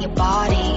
your body.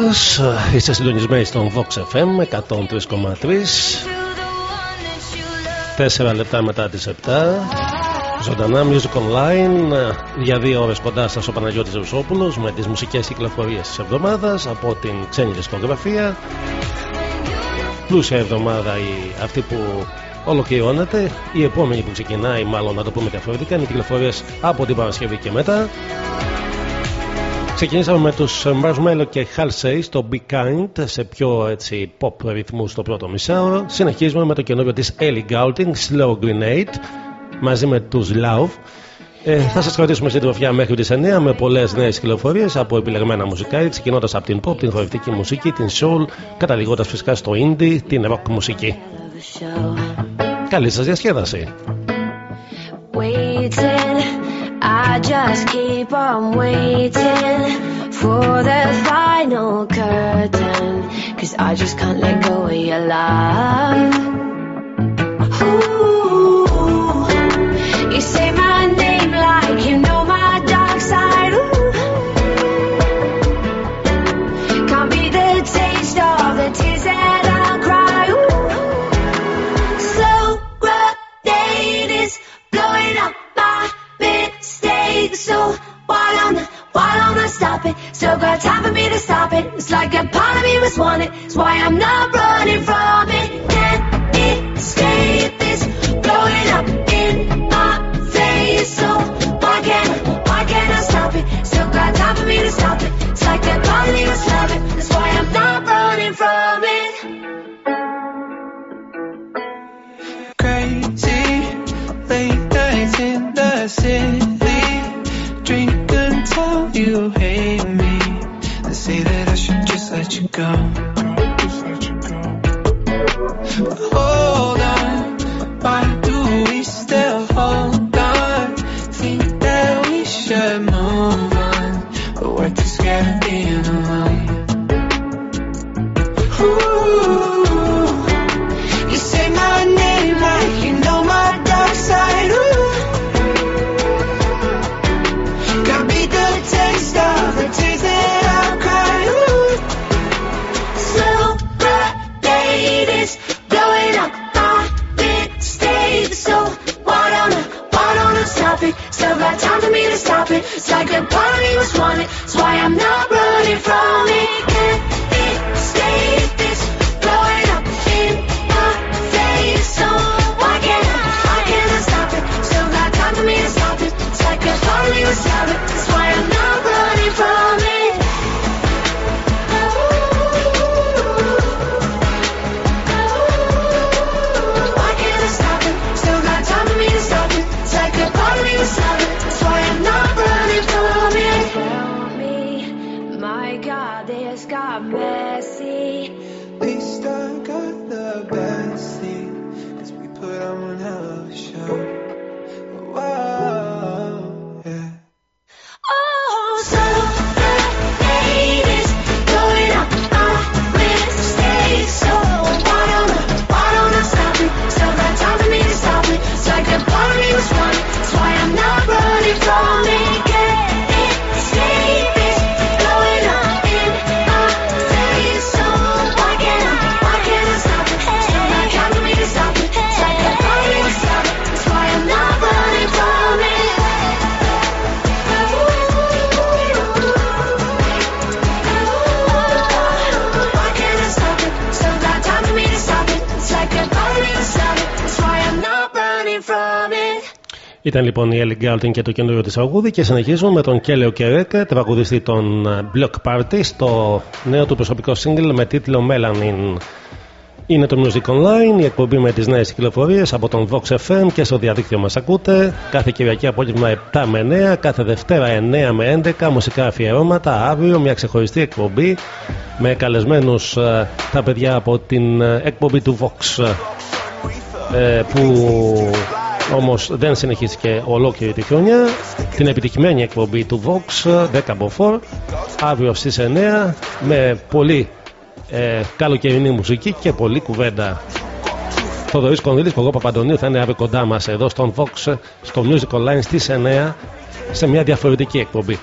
Ε, είστε συντονισμένοι στον Vox FM 103,3. 4 λεπτά μετά τις 7. Ζωντανά Music Online ε, για δύο ώρες κοντά σας ο Παναγιώτης με τις μουσικές κυκλοφορίες της εβδομάδας από την ξένη δισκογραφία. Πλούσια εβδομάδα η, αυτή που ολοκληρώνεται. Η επόμενη που ξεκινάει, μάλλον να το πούμε διαφορετικά, είναι οι κυκλοφορίες από την Παρασκευή και μετά. Ξεκινήσαμε με τους ε, Marshmallow και Halsey στο Be Kind σε πιο έτσι pop ρυθμούς στο πρώτο μισάωρο. Συνεχίζουμε με το καινούργιο της Ellie Goulding, Slow Grenade μαζί με τους Love. Ε, θα σας κρατήσουμε στην τροφιά μέχρι τις 9 με πολλές νέες κυκλοφορίες από επιλεγμένα μουσικά ξεκινώντας από την pop, την χορευτική μουσική, την soul καταληγώντας φυσικά στο indie, την rock μουσική. Καλή σας διασκέδαση! I just keep on waiting for the final curtain. Cause I just can't let go of your love. Ooh, you say my stop it. Still got time for me to stop it. It's like a part of me was wanted. It's why I'm not running from it. Ήταν λοιπόν η Ellie Goulding και το καινούριο της τραγούδι και συνεχίζουμε με τον Κέλεο Κερέκα, τραγουδιστή των Block Party, στο νέο του προσωπικό single με τίτλο Melanin. Είναι το Music Online, η εκπομπή με τις νέες κυκλοφορίες από τον Vox FM και στο διαδίκτυο μας ακούτε. Κάθε Κυριακή απόγευμα 7 με 9, κάθε Δευτέρα 9 με 11, μουσικά αφιερώματα. Αύριο μια ξεχωριστή εκπομπή με καλεσμένους τα παιδιά από την εκπομπή του Vox ε, που όμως δεν συνεχίστηκε ολόκληρη τη χρονιά. Την επιτυχημένη εκπομπή του Vox 10 από 4 αύριο στις 9 με πολύ ε, καλοκαιρινή μουσική και πολλή κουβέντα. Θοδωρής Κονδύλης και εγώ Παπαντονίου θα είναι αύριο κοντά μας εδώ στον Vox στο Music Online στις 9 σε μια διαφορετική εκπομπή.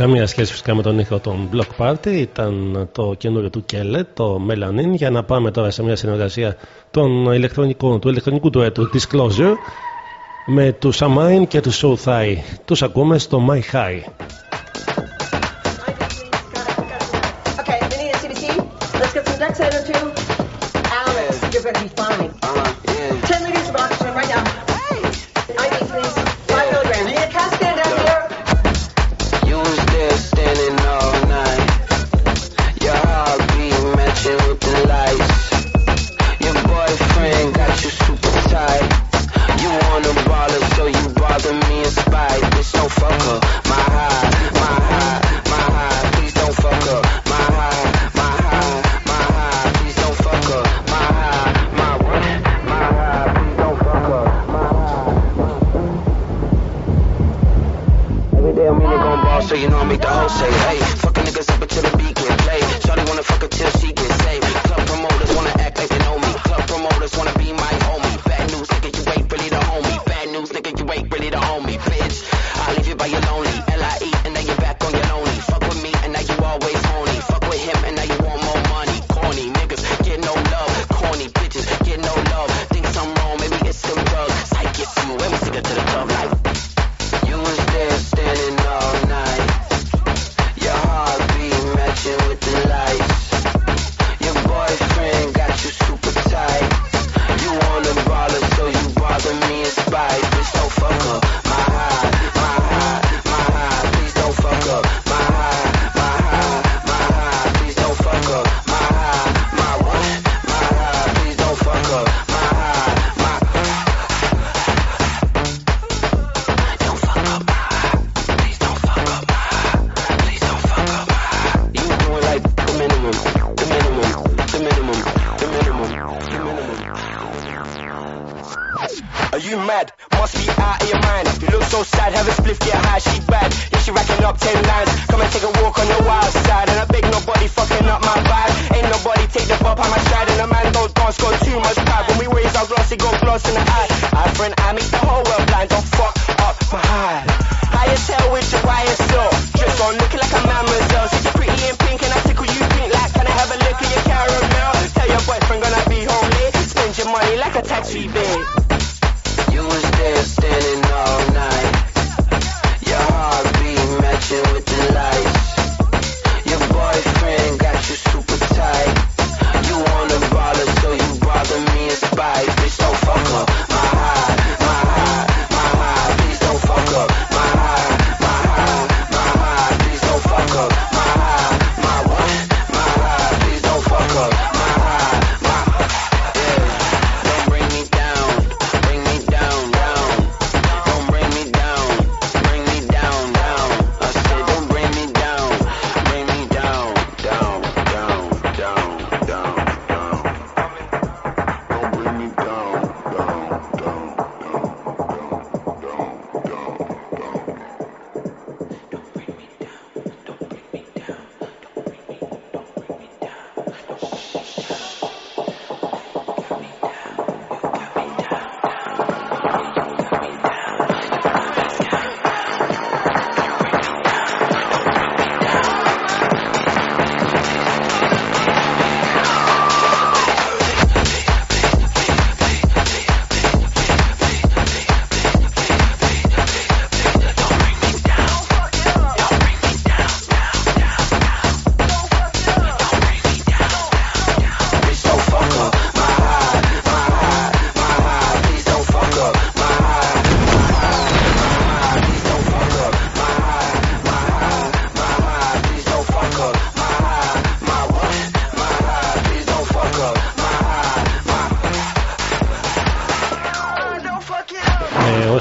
Καμία σχέση φυσικά με τον ήχο των Block Party. Ήταν το καινούριο του Κέλε, το Melanin. Για να πάμε τώρα σε μια συνεργασία των ηλεκτρονικών, του ηλεκτρονικού του έτου Disclosure με τους Amine και τους Soul Thai. Τους ακούμε στο My High.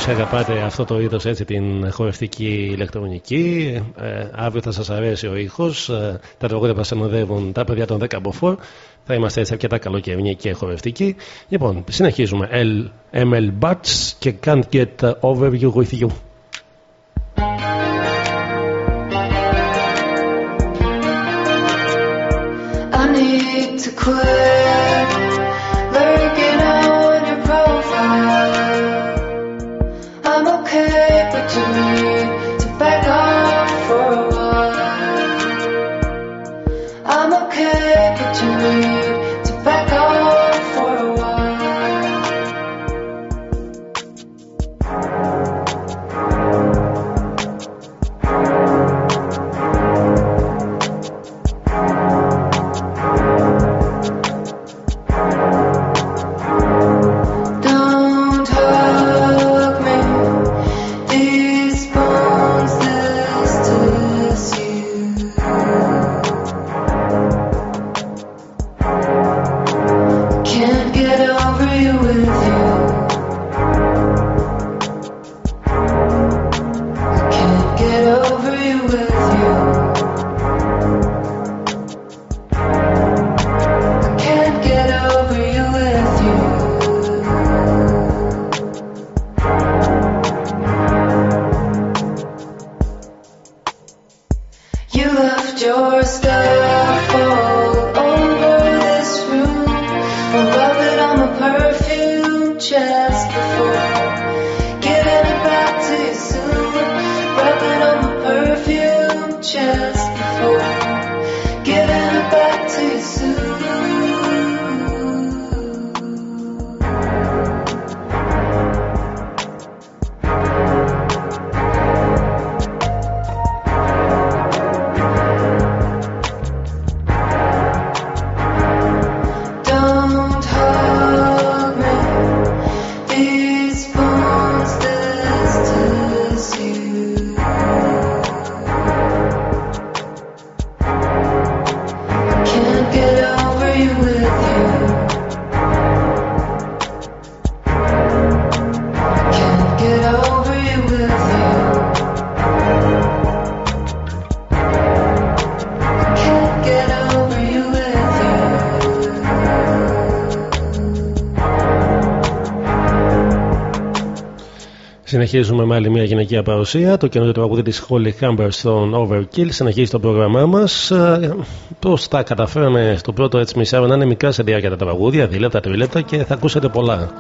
αγαπάτε αυτό το είδος έτσι την χορευτική ηλεκτρονική. Ε, ε αύριο θα σας αρέσει ο ήχος. Ε, τα τραγούδια που συνοδεύουν τα παιδιά των 10 μποφόρ. Θα είμαστε έτσι αρκετά καλοκαιρινοί και χορευτικοί. Λοιπόν συνεχίζουμε. L, ML και Can't Get Over You With You. Συνεχίζουμε με άλλη μια γυναικεία παρουσία. Το καινούριο τραγούδι της Holly Humberstone Overkill συνεχίζει το πρόγραμμά μας. Ε, πώς τα καταφέραμε στο πρώτο έτσι μισάρο να είναι μικρά σε διάρκεια τα τραγούδια, δίλεπτα, τρίλεπτα και θα ακούσετε πολλά.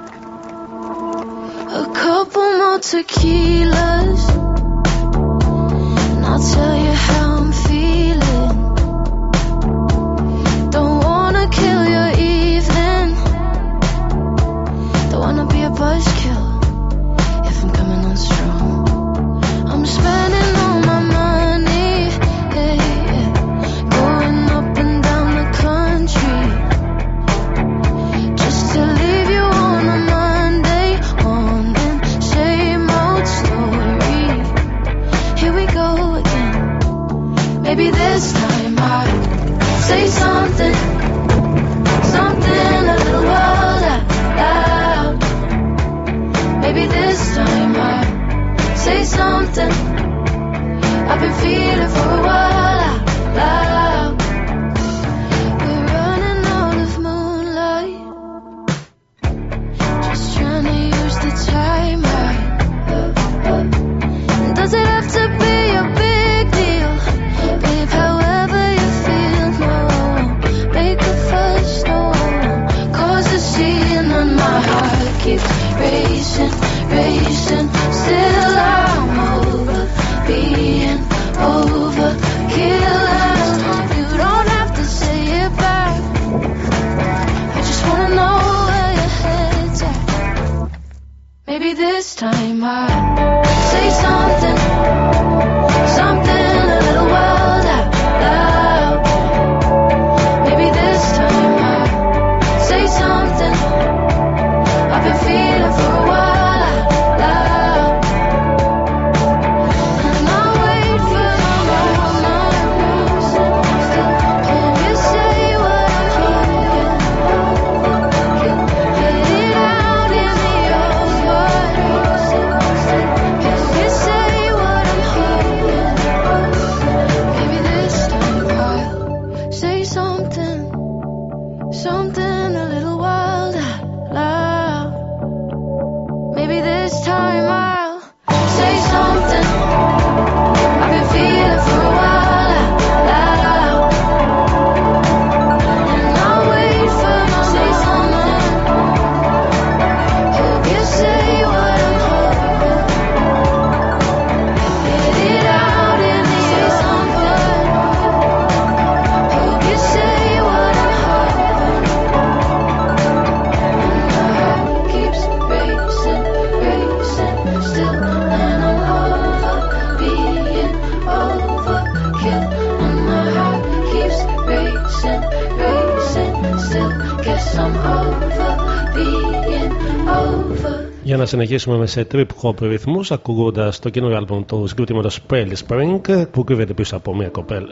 συνεχίσουμε με σε trip hop ρυθμούς, ακούγοντας το καινούριο album του συγκροτήματο Pale Spring, που κρύβεται πίσω από, μια κοπέλα,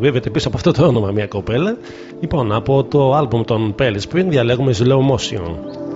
κρύβεται από αυτό το όνομα μια κοπέλα. Λοιπόν, από το album των Pale Spring διαλέγουμε Slow Motion.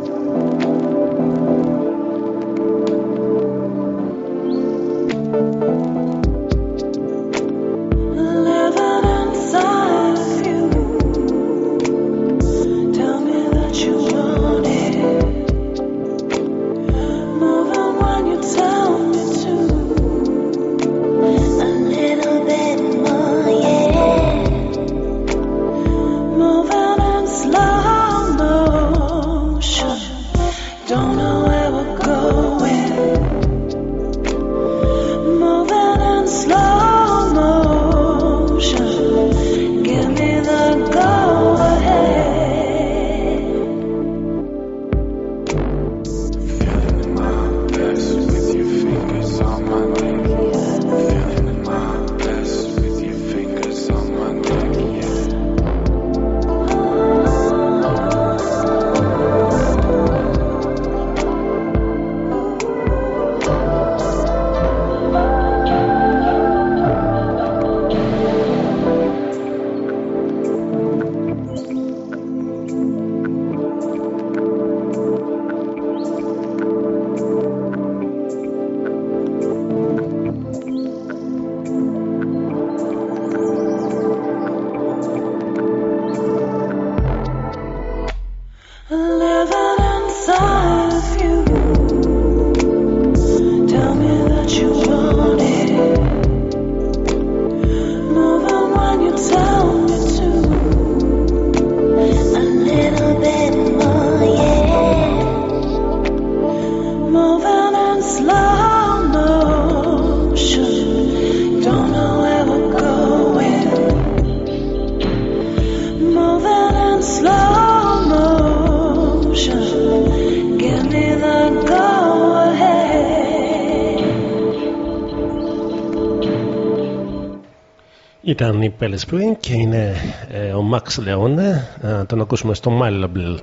Spring και είναι ε, ο Max Leone. Ε, τον ακούσουμε στο Malable.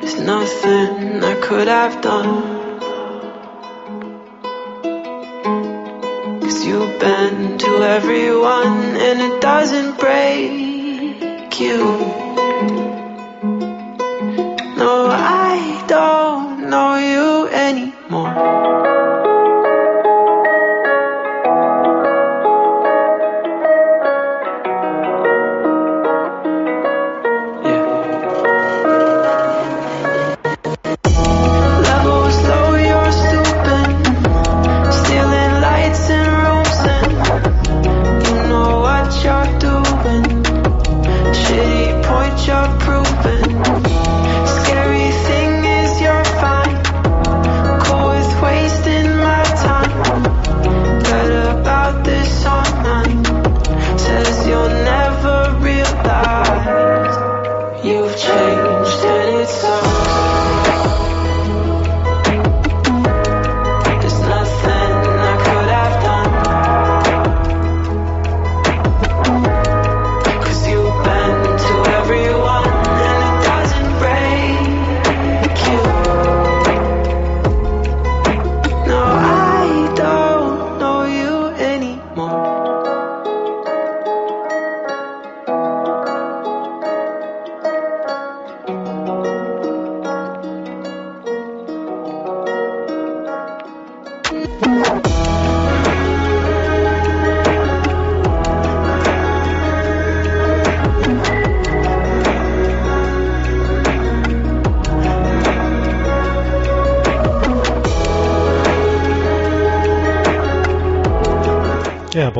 There's nothing I could have done. Cause you bend to everyone and it doesn't break you.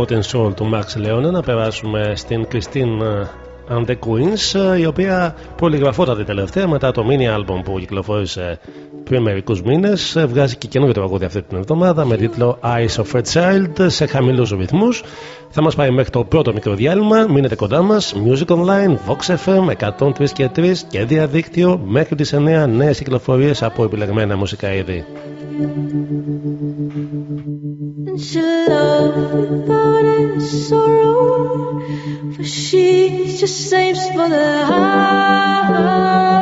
Και από την soul του Max Leone να περάσουμε στην Christine and the Queens η οποία πολυγραφότατη τελευταία μετά το mini album που κυκλοφόρησε πριν μερικούς μήνες. Βγάζει και καινούργιο τραγούδι αυτή την εβδομάδα με τίτλο Eyes of a Child σε χαμηλούς ρυθμούς. Θα μας πάει μέχρι το πρώτο μικρό διάλειμμα. Μείνετε κοντά μας. Music Online, Vox FM 103 και 3 και διαδίκτυο μέχρι τις 9 νέες κυκλοφορίες από επιλεγμένα μουσικά είδη Loved without any sorrow, for she just saves for the heart.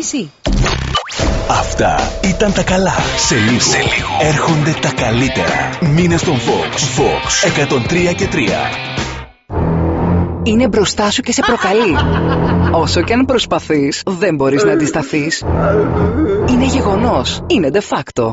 7 και μισή. Αυτά ήταν τα καλά. Σε λίγο, σε λίγο. έρχονται τα καλύτερα. Μήνε στον Fox. Fox 103 και 3. Είναι μπροστά σου και σε προκαλεί. Όσο και αν προσπαθείς, δεν μπορείς να αντισταθείς. Είναι γεγονός. Είναι de facto.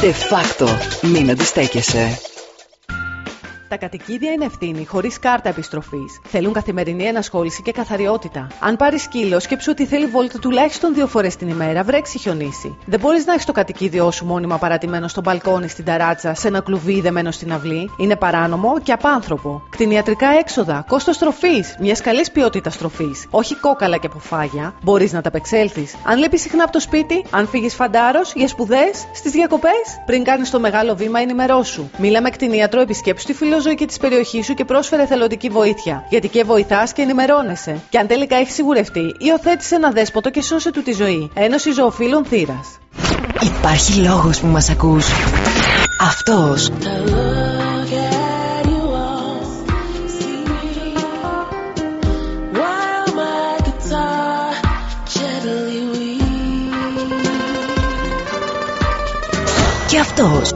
De facto. Μην αντιστέκεσαι. Τα κατοικίδια είναι ευθύνη χωρίς κάρτα επιστροφής. Θέλουν καθημερινή ενασχόληση και καθαριότητα. Αν πάρεις σκύλο, σκέψου ότι θέλει βόλτα τουλάχιστον δύο φορές την ημέρα, βρέξει χιονίσει. Δεν μπορείς να έχεις το κατοικίδιό σου μόνιμα παρατημένο στο μπαλκόνι, στην ταράτσα, σε ένα κλουβί δεμένο στην αυλή. Είναι παράνομο και απάνθρωπο. Κτηνιατρικά έξοδα, κόστος τροφής, μιας καλής ποιότητας τροφής. Όχι κόκαλα και ποφάγια. Μπορείς να τα απεξέλθεις. Αν λείπεις συχνά από το σπίτι, αν φύγεις φαντάρος για σπουδές, στις διακοπές, πριν κάνεις το μεγάλο βήμα, ενημερώσου. Μίλα με κτηνίατρο, επισκέψου τη φιλοζωική και της περιοχής σου και πρόσφερε θελοντική βοήθεια. Γιατί και βοηθάς και ενημερώνεσαι. Και αν τελικά έχεις σιγουρευτεί, υιοθέτησε ένα δέσποτο και σώσε του τη ζωή. Ένωση Ζωοφύλων Θήρα. Υπάρχει λόγος που μας ακούς. Αυτός. While my guitar gently weeps. Και αυτός.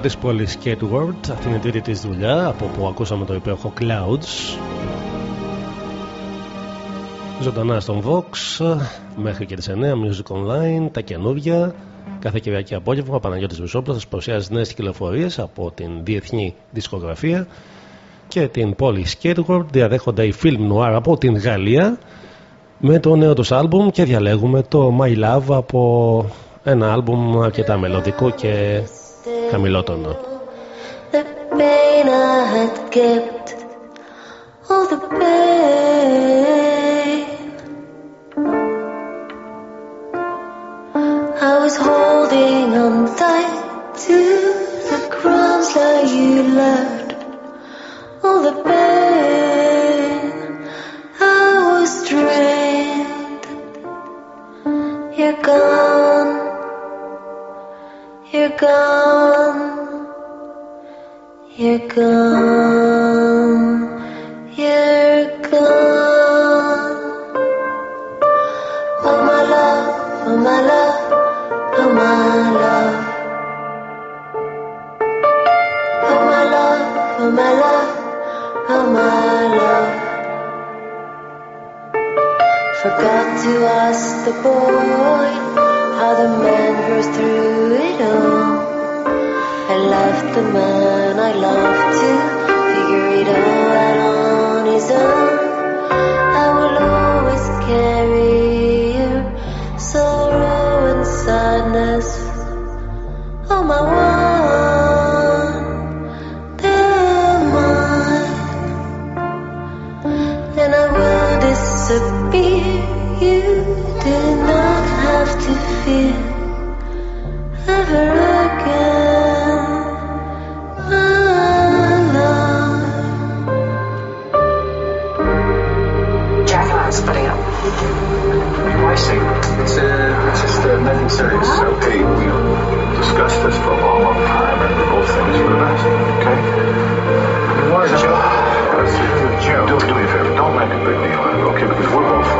Το όνομά της Polly Skateward, αυτή είναι η τρίτη της δουλειά από που ακούσαμε το υπέροχο Clouds. Ζωντανά στον Vox μέχρι και τις 9 Music Online, τα καινούργια. Κάθε Κυριακή απόγευμα ο Παναγιώτης Βουσόπουλος σας παρουσιάζει νέες κυκλοφορίες από την διεθνή δισκογραφία και την Polly Skateward διαδέχονται η Film Noir από την Γαλλία με το νέο τους άλμπουμ και διαλέγουμε το My Love από ένα άλμπουμ αρκετά μελωδικό και Camilo Tondo. The pain I had kept, all the pain. I was holding on tight to the crumbs that you left, all the pain. I was drained. You're gone. You're gone. You're gone. You're gone. Oh my love, oh my love, oh my love. Oh my love, oh my love, oh my love. Forgot to ask the boy how the man grows through it all. I left the man I love to figure it all out on his own. I will always carry your sorrow and sadness. Oh my one, Okay, we discussed this for a long, long time, and we both think it's for the best. Okay? Why? Joe. Do, do me a favor. Don't make a big deal out of it, okay? Because we're both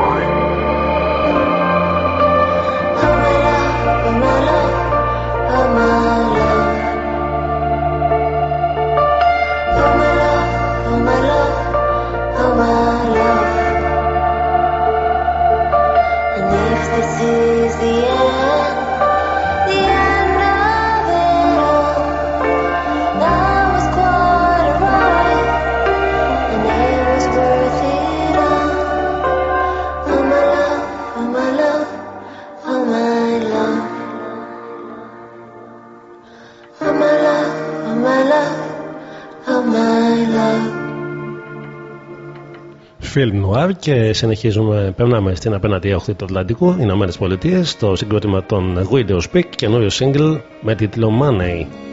Film Noir και συνεχίζουμε, περνάμε στην απέναντι όχθη του Ατλαντικού, Ηνωμένες Πολιτείες, στο συγκρότημα των Widow Speak, καινούριο single με τίτλο Money.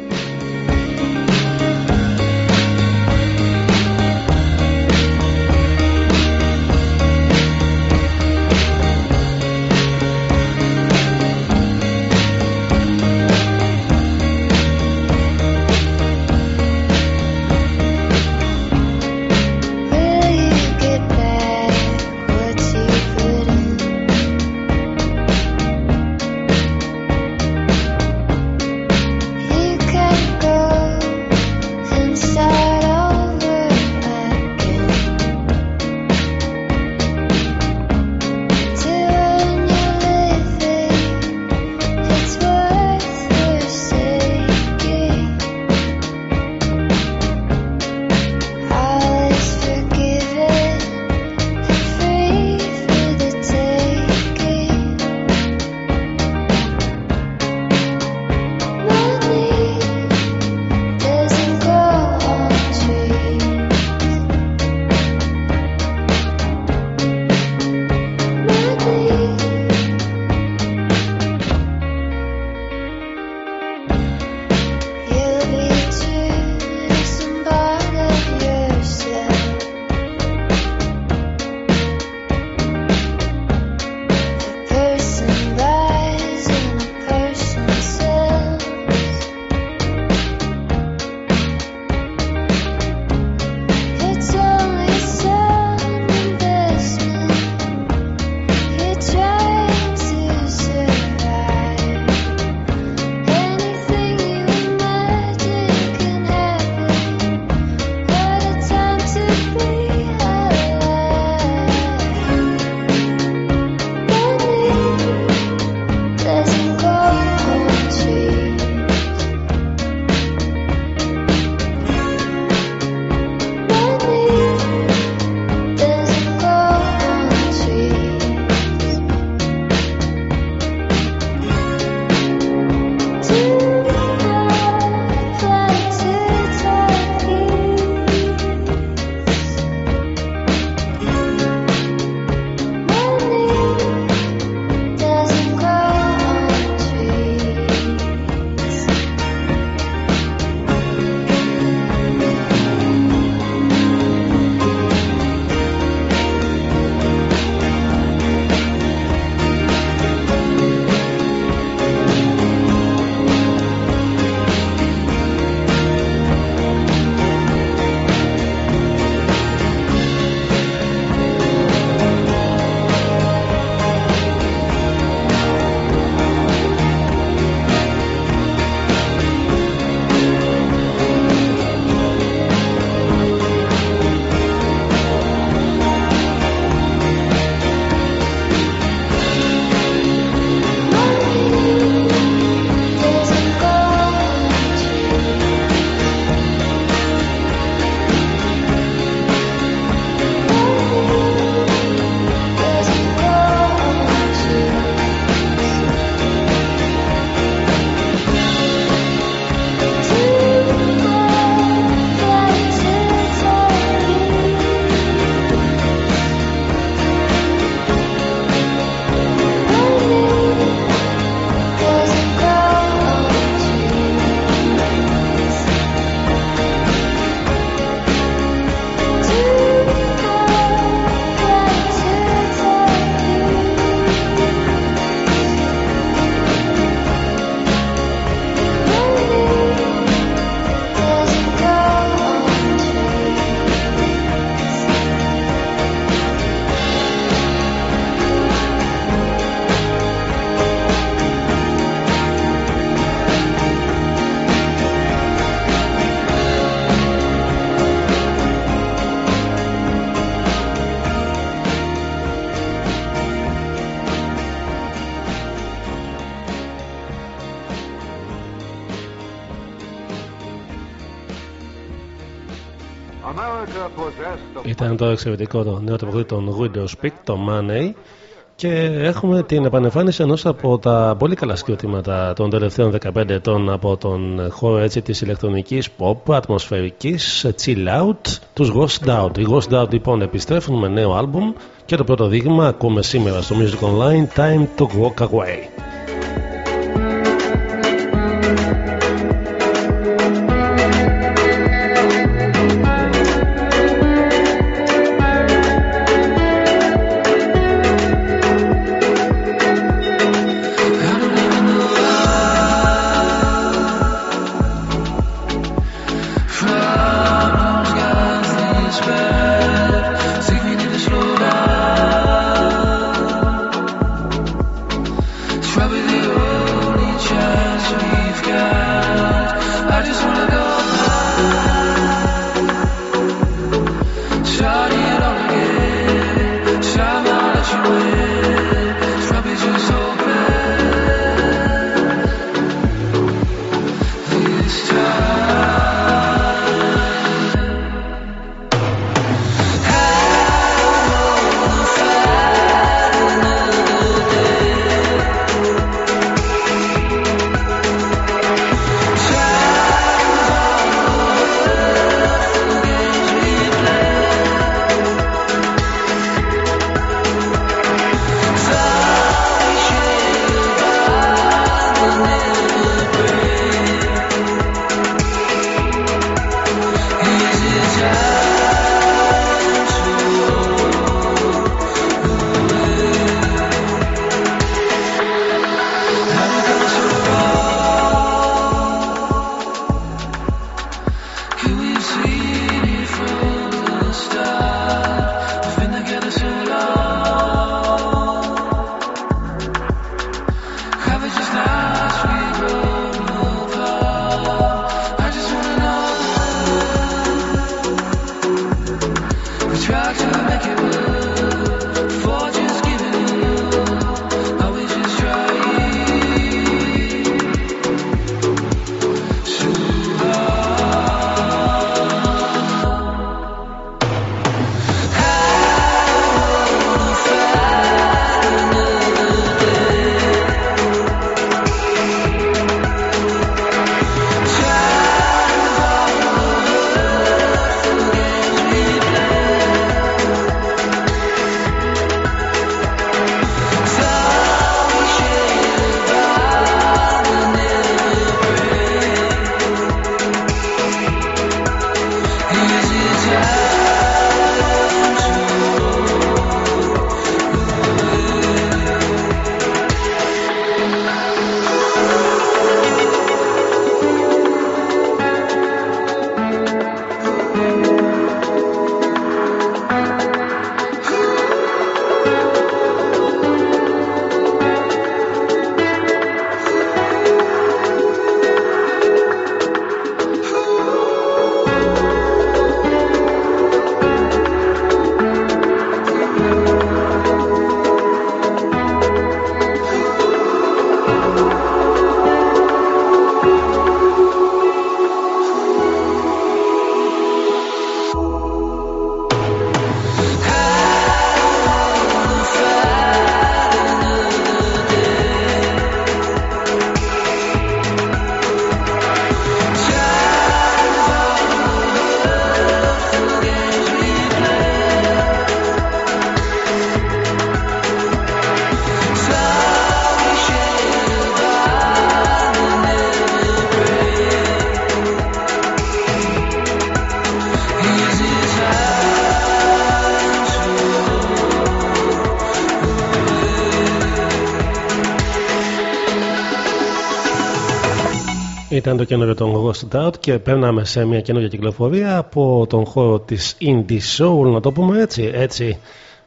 Ήταν το εξαιρετικό το νέο τραγούδι των Windows Speak, το Money. Και έχουμε την επανεμφάνιση ενός από τα πολύ καλά σκιωτήματα των τελευταίων 15 ετών από τον χώρο έτσι της ηλεκτρονικής pop, ατμοσφαιρικής, chill out, τους Ghost Out. Οι Ghost Out λοιπόν επιστρέφουν με νέο άλμπουμ και το πρώτο δείγμα ακούμε σήμερα στο Music Online, Time to Walk Away. Ήταν το καινούριο των Ghost Out και παίρναμε σε μια καινούργια κυκλοφορία από τον χώρο της Indie Soul, να το πούμε έτσι. Έτσι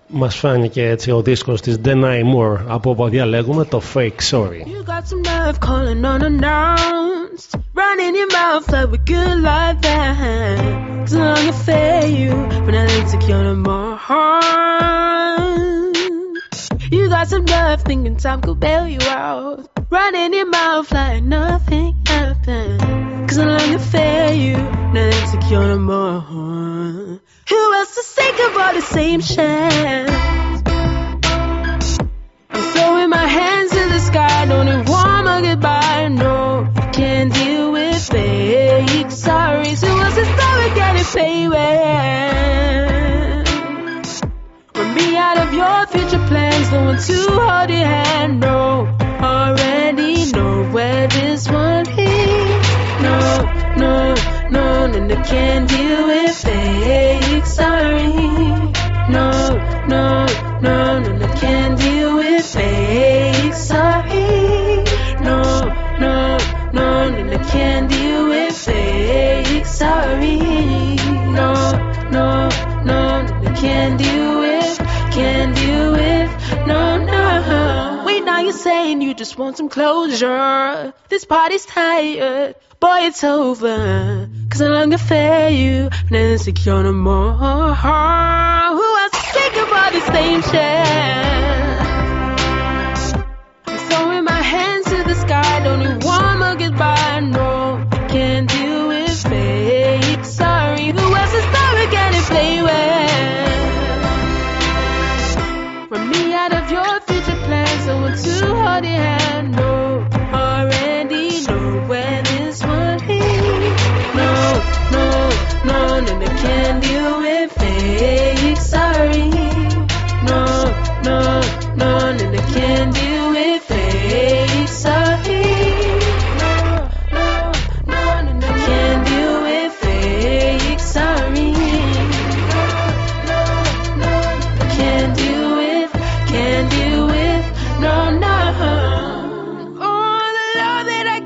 μας φάνηκε έτσι ο δίσκος της Denai Moore από όπου διαλέγουμε το Fake Sorry. You got some nerve calling unannounced. Running your mouth like we're good like that. Cause I'm gonna fail you when I insecure no more. You got some nerve thinking time could bail you out. Running your mouth like nothing you're who else to think about the same shit. just want some closure. This party's tired. Boy, it's over. Cause I no longer fear you. And insecure no more. Who else is thinking about the same shit?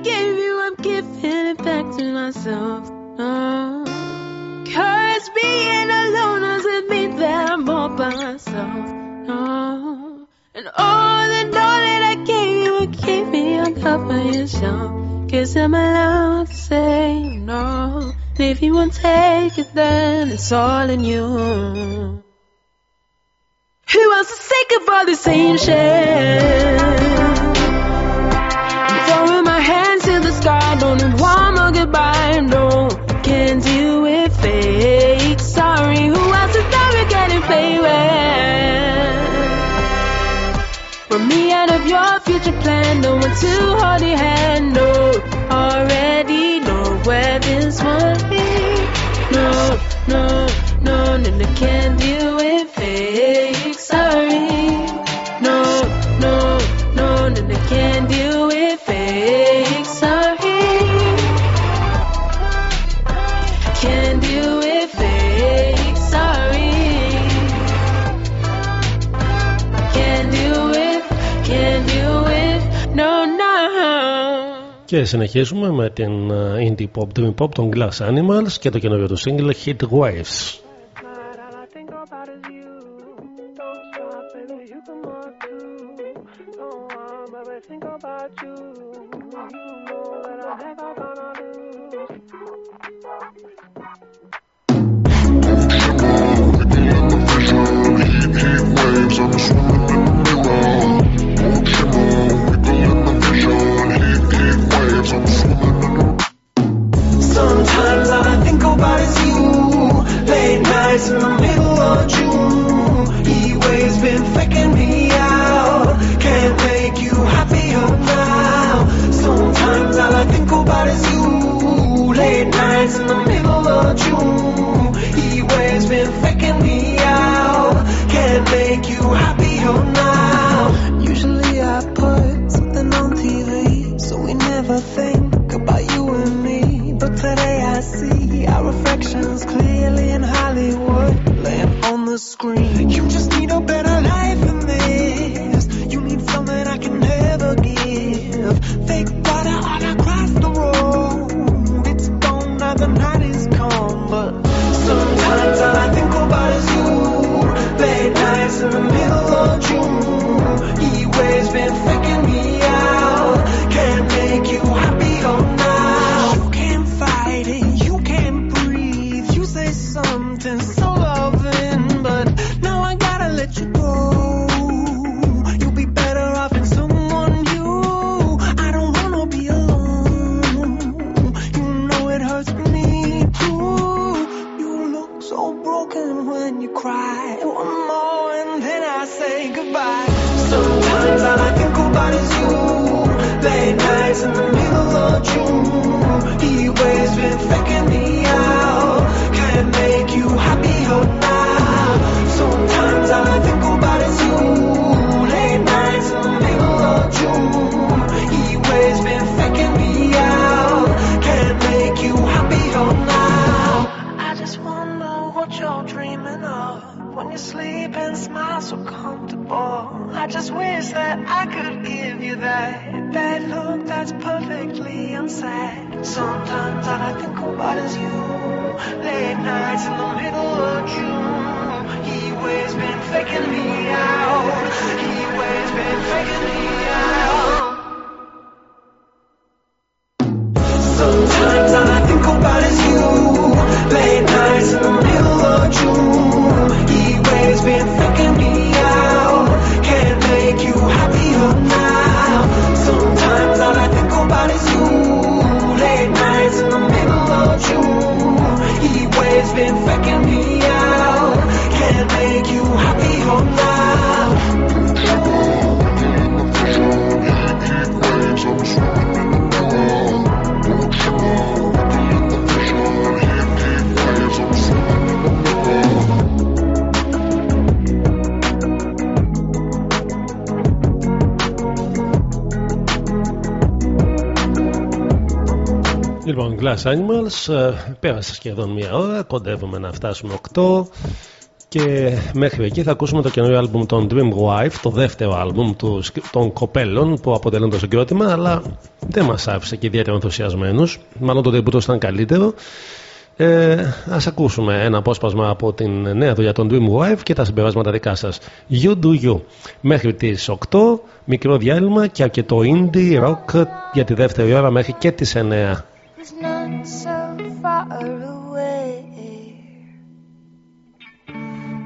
gave you, I'm giving it back to myself. Oh. Cause being alone doesn't mean that I'm all by myself. Oh. And all the know that I gave you, it keep me on top of your shelf. I'm allowed to say no. And if you won't take it, then it's all in you. Who else is sick of all the same shit? by, no Can deal with fate. Sorry, who else is ever getting played with? For me and of your future plan No one to hold your hand, no Already know where this one lead No, no, no, no, no Can deal with fate. Sorry, no, no, no, no, no Can deal Και συνεχίζουμε με την indie pop dream pop των Glass Animals και το καινούριο του single Hit Waves. I'm swimming screen. You just that's perfectly unsaid. Sometimes all I think about is you. Late nights in the middle of June. He always been faking me out. He always been faking me Glass Animals, ε, πέρασε σχεδόν μία ώρα, κοντεύουμε να φτάσουμε 8 και μέχρι εκεί θα ακούσουμε το καινούριο άλμπουμ των Dream Wife, το δεύτερο άλμπουμ του, των κοπέλων που αποτελούν το συγκρότημα, αλλά δεν μας άφησε και ιδιαίτερα ενθουσιασμένους, μάλλον το debut ήταν καλύτερο. Ε, ας ακούσουμε ένα απόσπασμα από την νέα δουλειά των Dream Wife και τα συμπεράσματα δικά σας. You do you. Μέχρι τις 8, μικρό διάλειμμα και αρκετό indie rock για τη δεύτερη ώρα μέχρι και τις 9. So far away.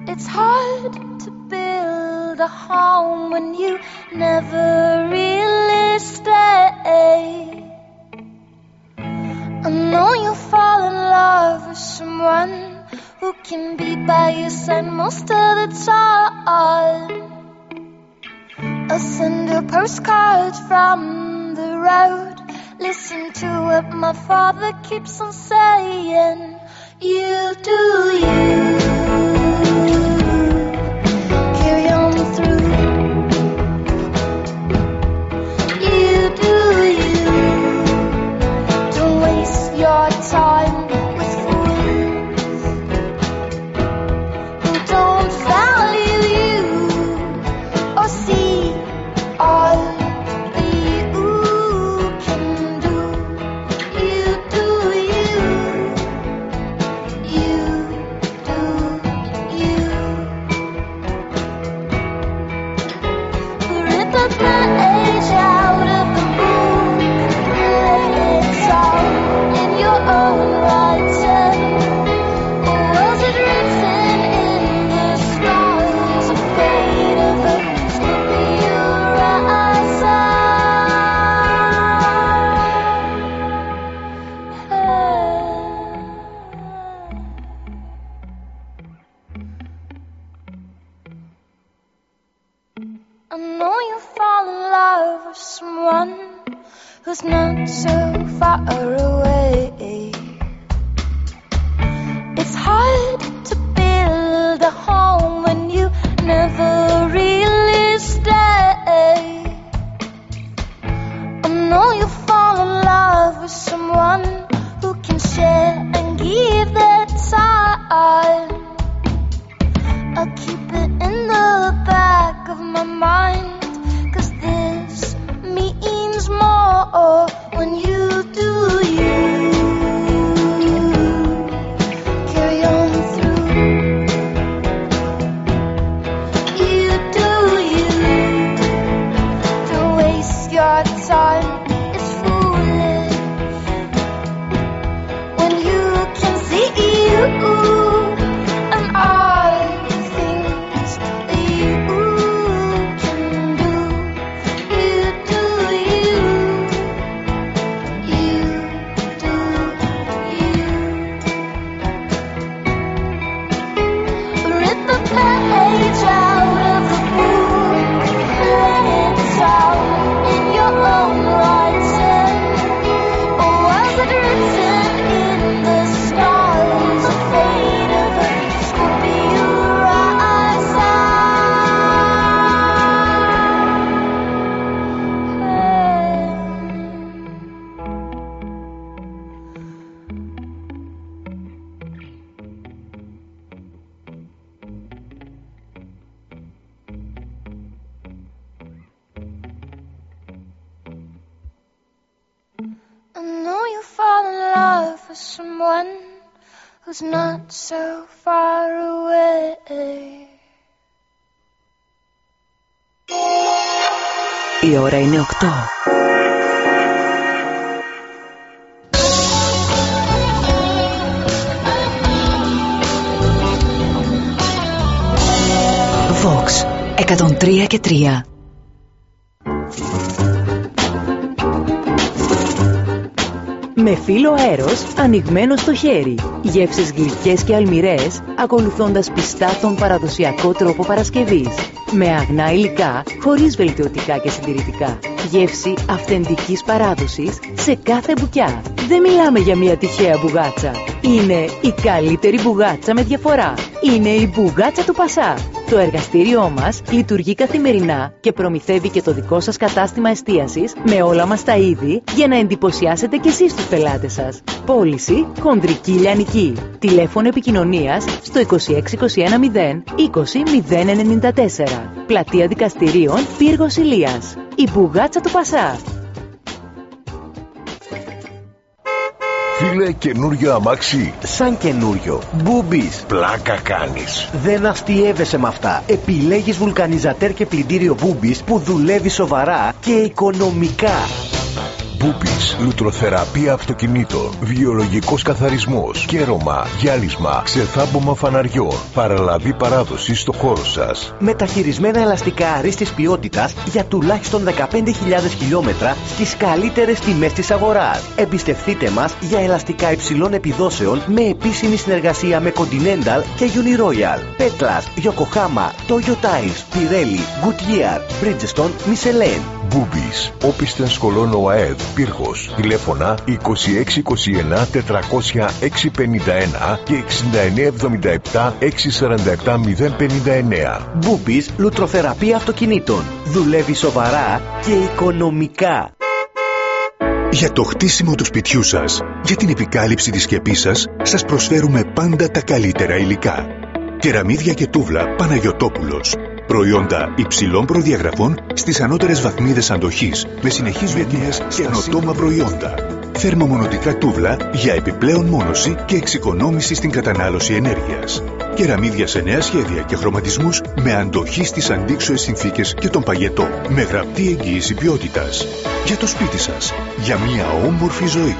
It's hard to build a home when you never really stay. I know you'll fall in love with someone who can be by your side most of the time. I'll send her postcards from the road. Listen to what my father keeps on saying. You do you. Who's not so far away. It's hard to build a home when you never really stay. I know you fall in love with someone who can share and give their time. I'll keep it in the back of my mind. Vox 103 και 3 Με φύλλο αέρος ανοιγμένο στο χέρι. Γεύσεις γλυκές και αλμυρές, ακολουθώντας πιστά τον παραδοσιακό τρόπο παρασκευής. Με αγνά υλικά, χωρίς βελτιωτικά και συντηρητικά. Γεύση αυθεντικής παράδοσης σε κάθε μπουκιά. Δεν μιλάμε για μια τυχαία μπουγάτσα. Είναι η καλύτερη μπουγάτσα με διαφορά. Είναι η μπουγάτσα του Πασά. Το εργαστήριό μας λειτουργεί καθημερινά και προμηθεύει και το δικό σας κατάστημα εστίασης με όλα μας τα είδη για να εντυπωσιάσετε κι εσείς τους πελάτες σας. Πώληση χονδρική λιανική. Τηλέφωνο επικοινωνίας στο 26210 20094. Πλατεία δικαστηρίων Πύργος Ηλίας. Η μπουγάτσα του Πασά. Φίλε, καινούριο αμάξι; Σαν καινούριο. Μπούμπης. Πλάκα κάνεις. Δεν αστείευεσαι με αυτά. Επιλέγεις βουλκανιζατέρ και πλυντήριο Μπούμπης που δουλεύει σοβαρά και οικονομικά. Μπούπης, λουτροθεραπεία αυτοκινήτων, βιολογικός καθαρισμός, κέρωμα, γυάλισμα, ξεθάμπομα φαναριών, παραλαβή παράδοσης στο χώρο σας. Μεταχειρισμένα ελαστικά αρίστης ποιότητας για τουλάχιστον 15.000 χιλιόμετρα στις καλύτερες τιμές της αγοράς. Εμπιστευτείτε μας για ελαστικά υψηλών επιδόσεων με επίσημη συνεργασία με Continental και Uniroyal. Petlas, Yokohama, Toyo Tires, Pirelli, Goodyear, Bridgestone, Michelin. Μπούμπης, όπισθεν σχολών ΟΑΕΔ, Πύργος, τηλέφωνα 2621 400 651 και 6977 647 059. Μπούμπης λουτροθεραπεία αυτοκινήτων. Δουλεύει σοβαρά και οικονομικά. Για το χτίσιμο του σπιτιού σας, για την επικάλυψη της σκεπής σας, σας προσφέρουμε πάντα τα καλύτερα υλικά. Κεραμίδια και τούβλα Παναγιωτόπουλος. Προϊόντα υψηλών προδιαγραφών στις ανώτερες βαθμίδες αντοχής, με συνεχείς διετίες και καινοτόμα προϊόντα. Θερμομονωτικά τούβλα για επιπλέον μόνωση και εξοικονόμηση στην κατανάλωση ενέργειας. Κεραμίδια σε νέα σχέδια και χρωματισμούς με αντοχή στις αντίξωες συνθήκες και τον παγετό. Με γραπτή εγγύηση ποιότητας. Για το σπίτι σας. Για μια όμορφη ζωή.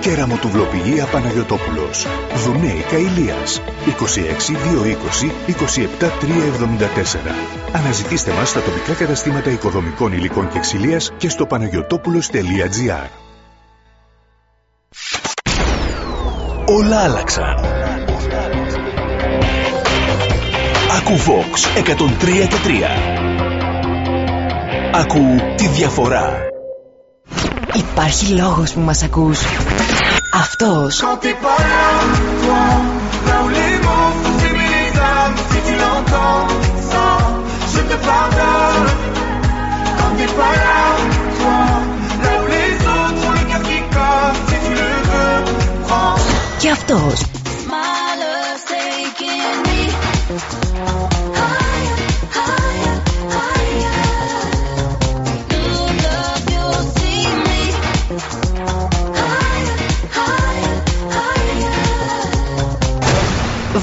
Κέραμο του Βλοπηγία Παναγιωτόπουλος. Δουνέικα Ηλίας. 26 220 27 374. Αναζητήστε μας στα τοπικά καταστήματα οικοδομικών υλικών και ξυλίας και στο παναγιωτόπουλος.gr. Όλα άλλαξαν. Ακού Vox 103 και 3. Ακού τη διαφορά. Υπάρχει λόγος που μας ακούς. Κι αυτόζ. Κι.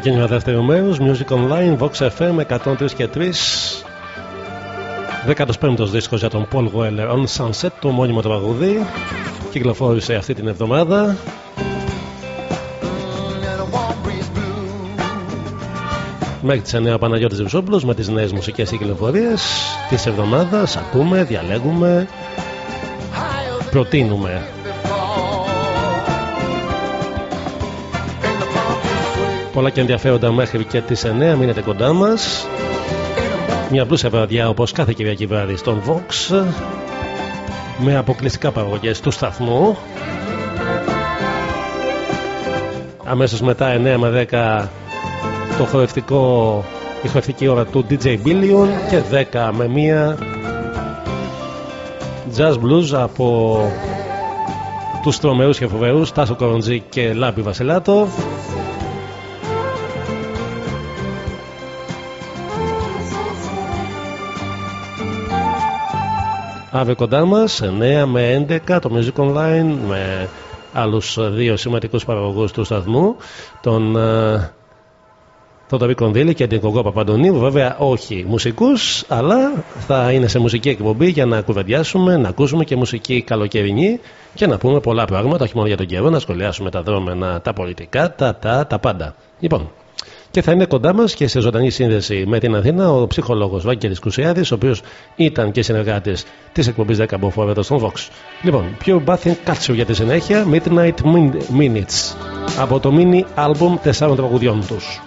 Ξεκίνημα δεύτερο μέρο, Music Online, Vox FM 103 και 3. 15ο δίσκος για τον Paul Weller On Sunset, το μόνιμο τραγούδι. Κυκλοφόρησε αυτή την εβδομάδα. Μέχρι τις 9 ο Παναγιώτης Βυσόπουλος με τις νέες μουσικές κυκλοφορίες της εβδομάδας. Ακούμε, διαλέγουμε, προτείνουμε. Πολλά και ενδιαφέροντα μέχρι και τις 9. Μείνετε κοντά μας. Μια πλούσια βραδιά όπως κάθε Κυριακή βράδυ στον Vox με αποκλειστικά παραγωγές του σταθμού. Αμέσως μετά 9 με 10 το χορευτικό, η χορευτική ώρα του DJ Billion και 10 με 1 jazz blues από τους τρομερούς και φοβερούς Τάσο Κοροντζή και Λάμπη Βασιλάτο. Αύριο κοντά μας 9 με 11 το Music Online με άλλους δύο σημαντικούς παραγωγούς του σταθμού, τον ε, Θοδωρή Κονδύλη και την Κογκό Παπαντονίου. Βέβαια, όχι μουσικούς, αλλά θα είναι σε μουσική εκπομπή για να κουβεντιάσουμε, να ακούσουμε και μουσική καλοκαιρινή και να πούμε πολλά πράγματα, όχι μόνο για τον καιρό, να σχολιάσουμε τα δρόμενα, τα πολιτικά, τα, τα, τα πάντα. Λοιπόν, και θα είναι κοντά μας και σε ζωντανή σύνδεση με την Αθήνα ο ψυχολόγος Βάγγελης Κουσιάδη, ο οποίος ήταν και συνεργάτης της εκπομπής 10 από εδώ στον Vox. Λοιπόν, Pure Bathing Culture για τη συνέχεια, Midnight Min- Minutes από το mini album τεσσάρων τραγουδιών τους.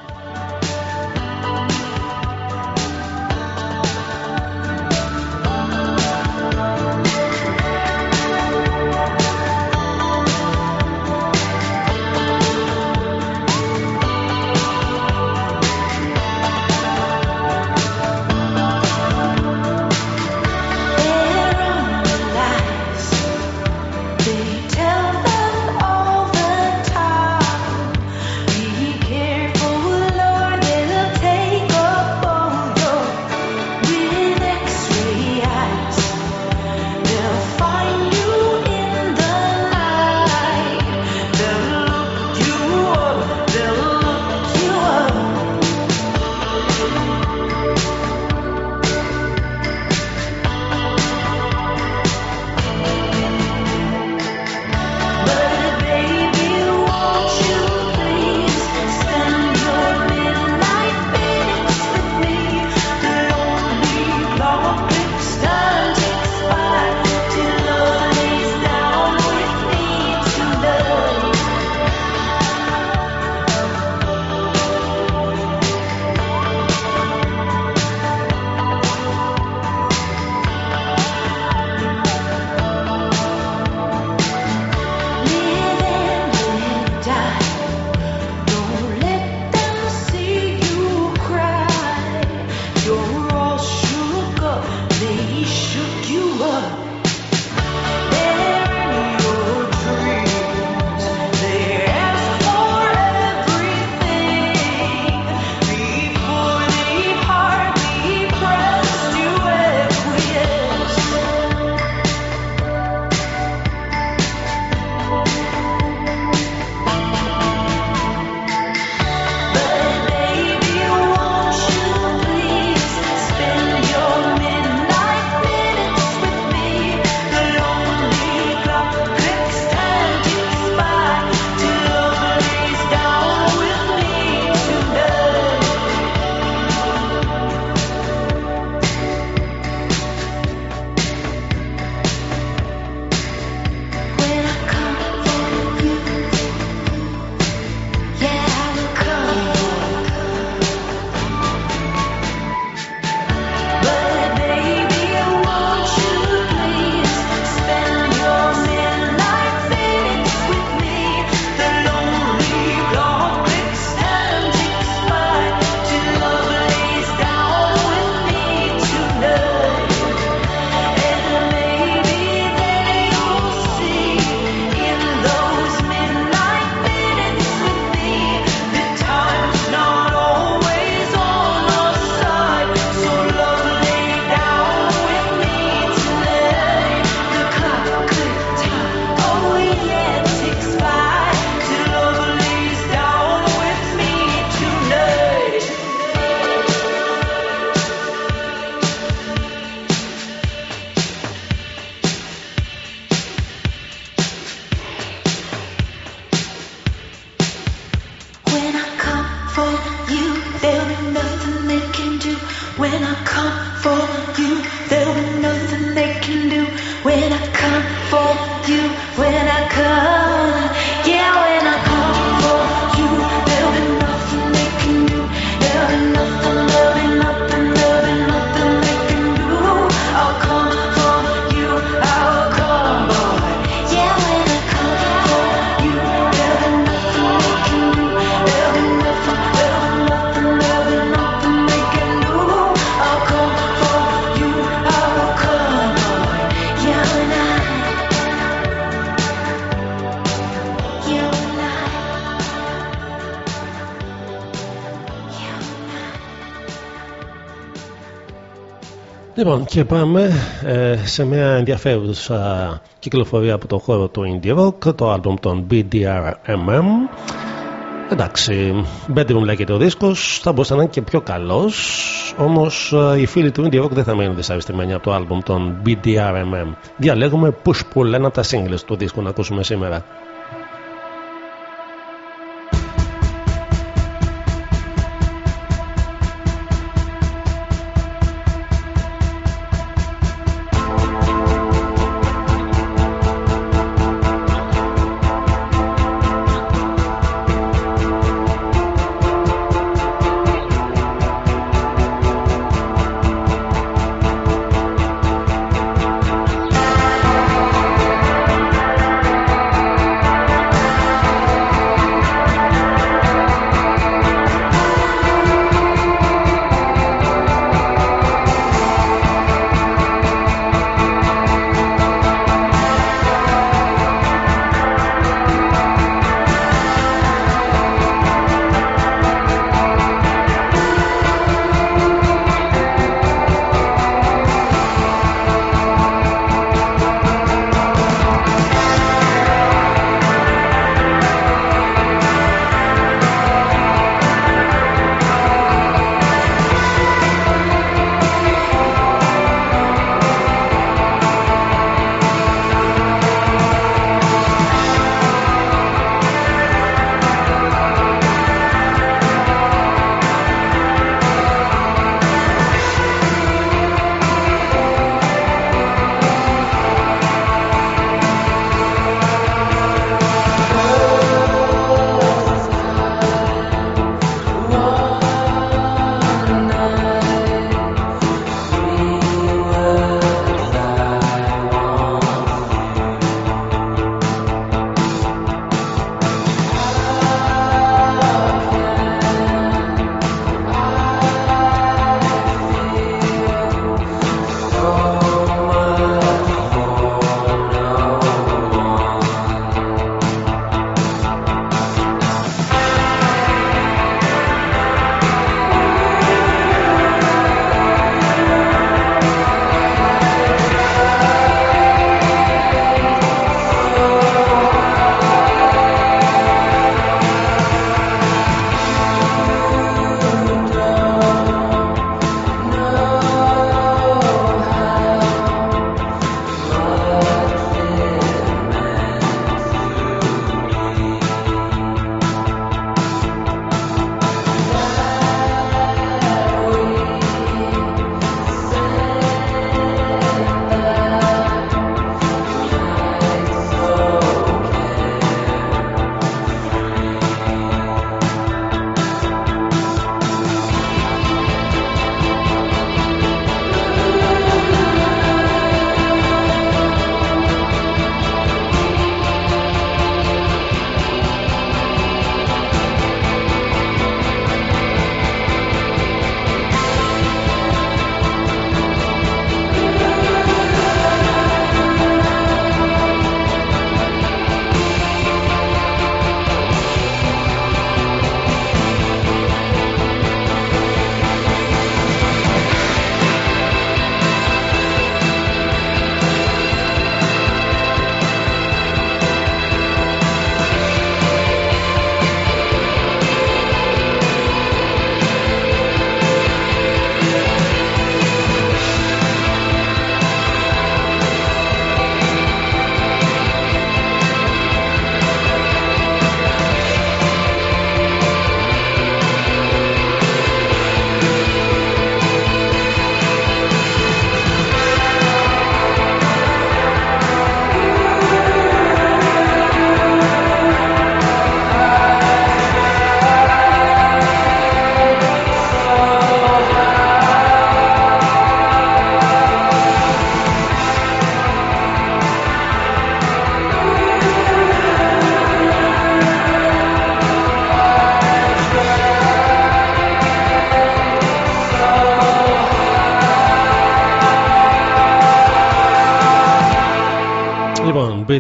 Λοιπόν, και πάμε ε, σε μια ενδιαφέρουσα κυκλοφορία από το χώρο του Indie Rock, το άλμπουμ των BDRMM. Εντάξει, bedroom λέγεται ο δίσκος, θα μπορούσε να είναι και πιο καλός, όμως ε, οι φίλοι του Indie Rock δεν θα μείνουν δυσαρεστημένοι από το άλμπουμ των BDRMM. Διαλέγουμε Push Pull, ένα από τα singles του δίσκου να ακούσουμε σήμερα.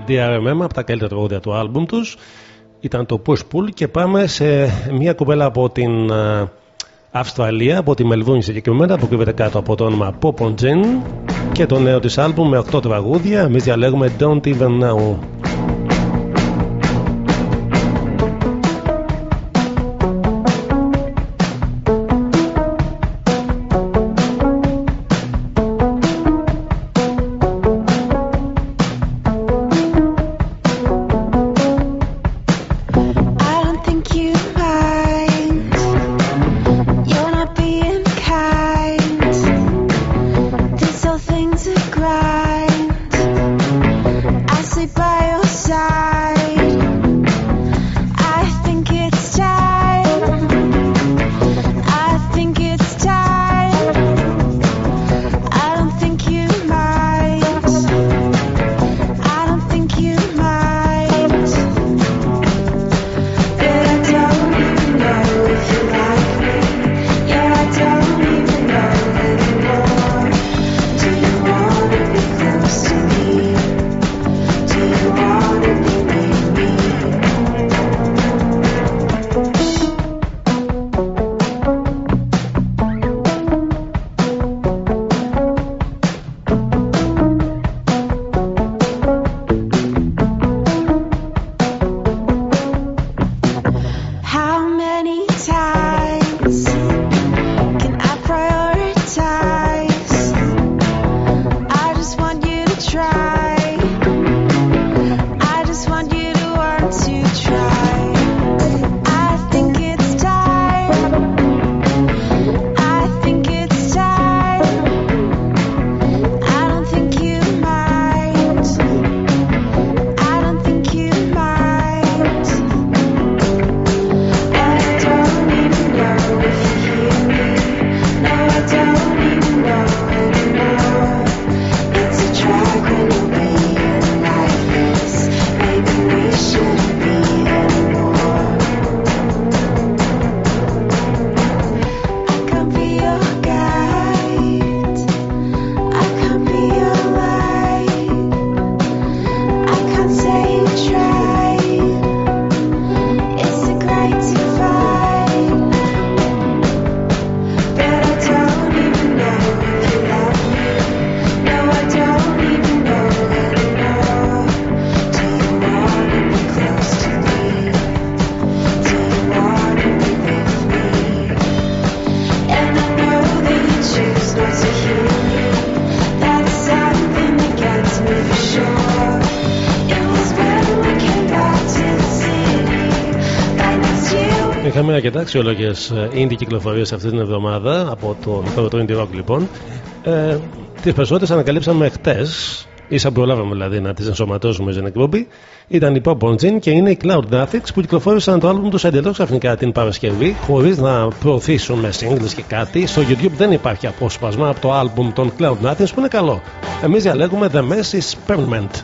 Λοιπόν, BDRMM από τα καλύτερα τραγούδια του άλμπουμ τους ήταν το Push Pull και πάμε σε μια κουβέλα από την ε, Αυστραλία, από τη Μελβούνη συγκεκριμένα, που κρύβεται κάτω από το όνομα Popon Gin και το νέο της άλμπουμ με 8 τραγούδια. Εμείς διαλέγουμε Don't Even Know. Αρκετά αξιόλογες indie κυκλοφορίες αυτή την εβδομάδα από τον χώρο του indie rock λοιπόν. Ε, τις περισσότερες ανακαλύψαμε χτες, ίσα προλάβαμε δηλαδή να τις ενσωματώσουμε στην εκπομπή. Ήταν η Pop Engine και είναι οι Cloud Graphics που κυκλοφόρησαν το album τους εντελώς ξαφνικά την Παρασκευή, χωρίς να προωθήσουν με singles και κάτι. Στο YouTube δεν υπάρχει απόσπασμα από το album των Cloud Graphics που είναι καλό. Εμείς διαλέγουμε The Mess is Permanent.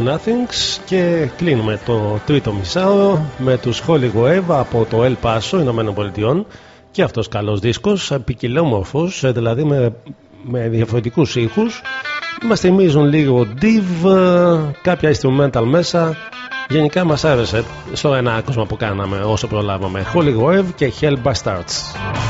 Cloud Nothings και κλείνουμε το τρίτο μισάωρο με τους Holy Wave από το El Paso, Ηνωμένων Πολιτειών. Και αυτός καλός δίσκος, ποικιλόμορφος, ε, δηλαδή με, με διαφορετικούς ήχους. Μας θυμίζουν λίγο div, ε, κάποια instrumental μέσα. Γενικά μας άρεσε στο ένα άκουσμα που κάναμε όσο προλάβαμε. Holy Wave και Hell Bastards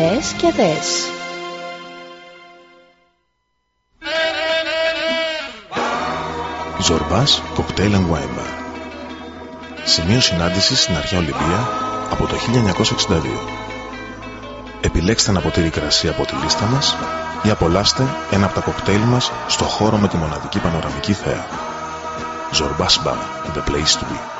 Μπες και δες. Ζορμπάς Cocktail and Wine Bar. Σημείο συνάντησης στην αρχαία Ολυμπία από το 1962. Επιλέξτε ένα ποτήρι κρασί από τη λίστα μας ή απολαύστε ένα από τα κοκτέιλ μας στο χώρο με τη μοναδική πανοραμική θέα. Zorbas Bar, the place to be.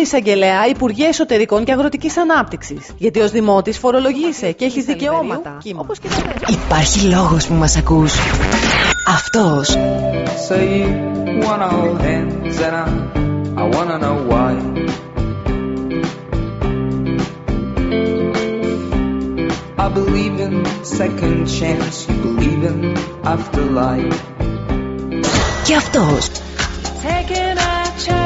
εισαγγελέα Υπουργεία Εσωτερικών και Αγροτικής Ανάπτυξης. Γιατί ως Δημότης φορολογείσαι και έχεις δικαιώματα. Όπως και τα δέσποτα. Υπάρχει λόγος που μας ακούς. Αυτός. So you wanna hold hands and I, I wanna know why. I believe in second chance, you believe in afterlife. Και αυτός. Taking a chance,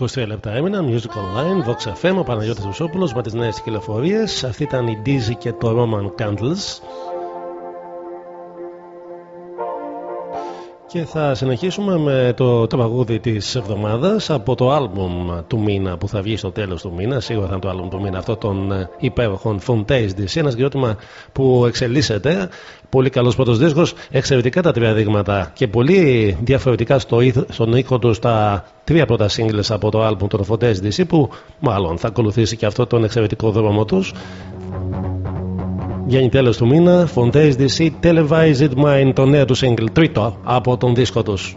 23 λεπτά έμειναν. Music Online, Vox FM, ο Παναγιώτης Βουσόπουλος με τις νέες κυκλοφορίες. Αυτή ήταν η Dizzy και το Roman Candles. Και θα συνεχίσουμε με το τραγούδι της εβδομάδας από το άλμπουμ του μήνα που θα βγει στο τέλος του μήνα. Σίγουρα θα είναι το άλμπουμ του μήνα αυτό των ε, υπέροχων Fontaines DC. Ένα συγκρότημα που εξελίσσεται. Πολύ καλός πρώτος δίσκος, εξαιρετικά τα τρία δείγματα και πολύ διαφορετικά στο, ήθ- στον ήχο τους τα τρία πρώτα singles από το άλμπουμ των Fontaines DC που μάλλον θα ακολουθήσει και αυτό τον εξαιρετικό δρόμο τους. Βγαίνει τέλος του μήνα, Fontaines DC Televised Mind, το νέο του single, τρίτο από τον δίσκο τους.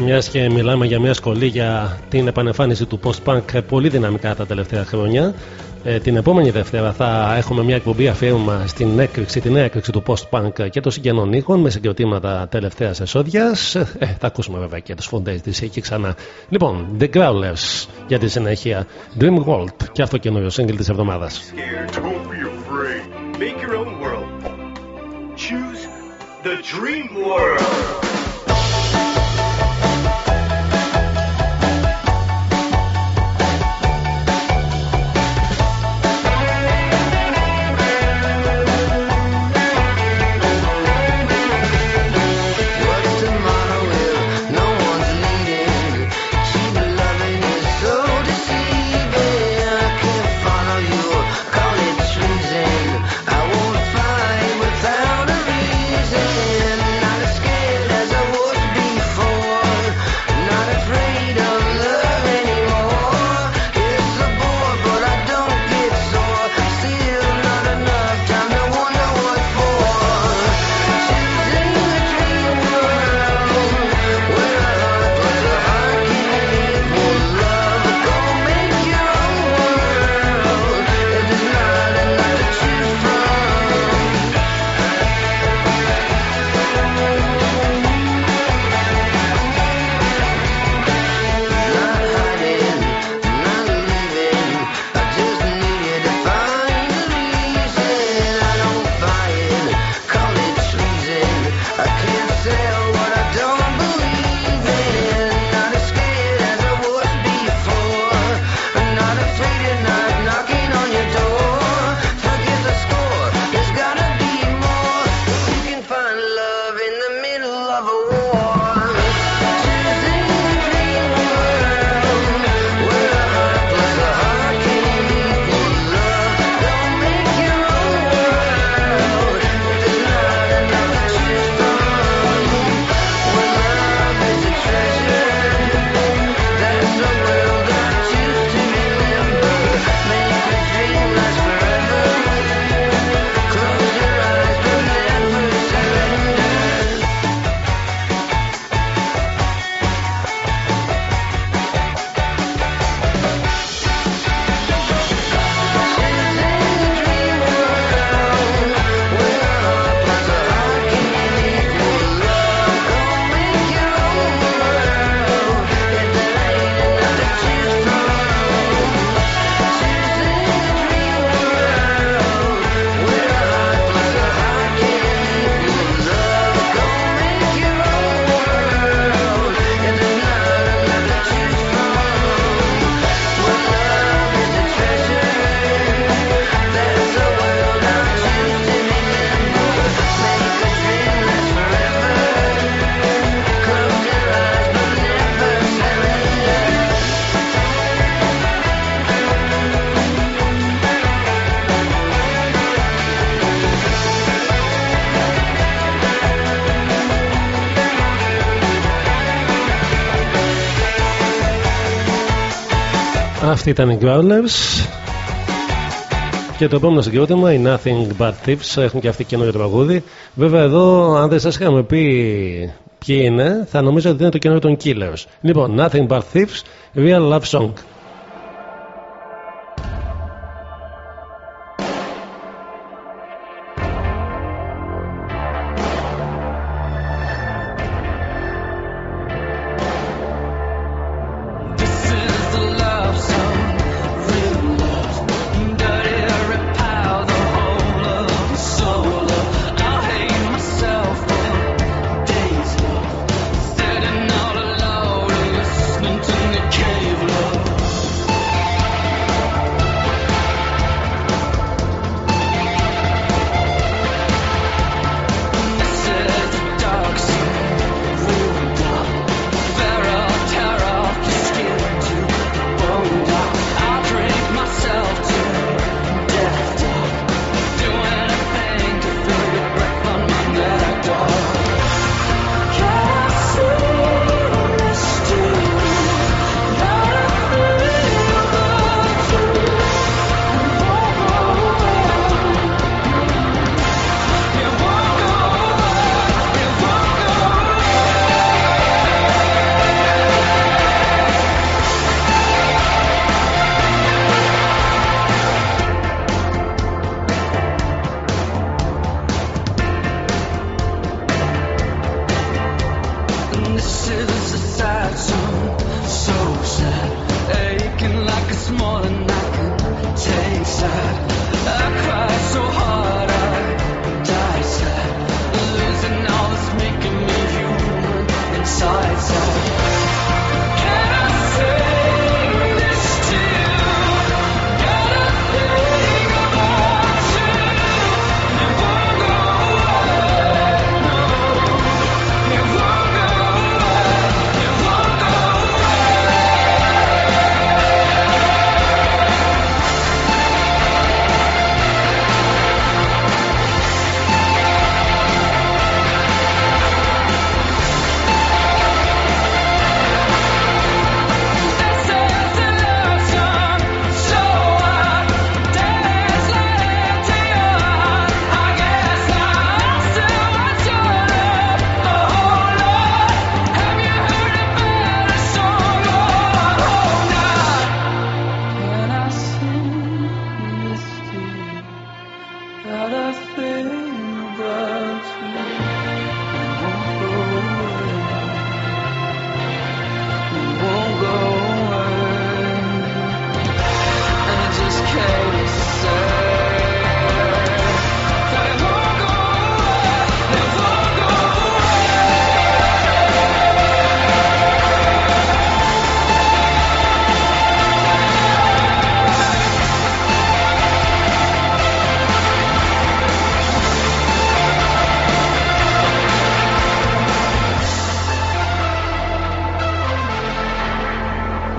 Και μιας και μιλάμε για μια σχολή για την επανεμφάνιση του post-punk πολύ δυναμικά τα τελευταία χρόνια. Ε, την επόμενη Δευτέρα θα έχουμε μια εκπομπή αφιέρωμα στην έκρηξη, την έκρηξη του post-punk και των συγγενών ήχων με συγκροτήματα τελευταίας εσόδιας. Ε, θα ακούσουμε βέβαια και τους φοντέ της εκεί ξανά. Λοιπόν, The Growlers για τη συνέχεια. Dream World και αυτό καινούριο single της εβδομάδας. scared. Don't be afraid. Make your own world. Choose the dream world. Αυτοί ήταν οι Growlers. Και το επόμενο συγκρότημα, οι Nothing But Thieves, έχουν και αυτοί καινούριο τραγούδι. Βέβαια, εδώ, αν δεν σας είχαμε πει ποιοι είναι, θα νομίζω ότι είναι το καινούριο των Killers. Λοιπόν, Nothing But Thieves, Real Love Song.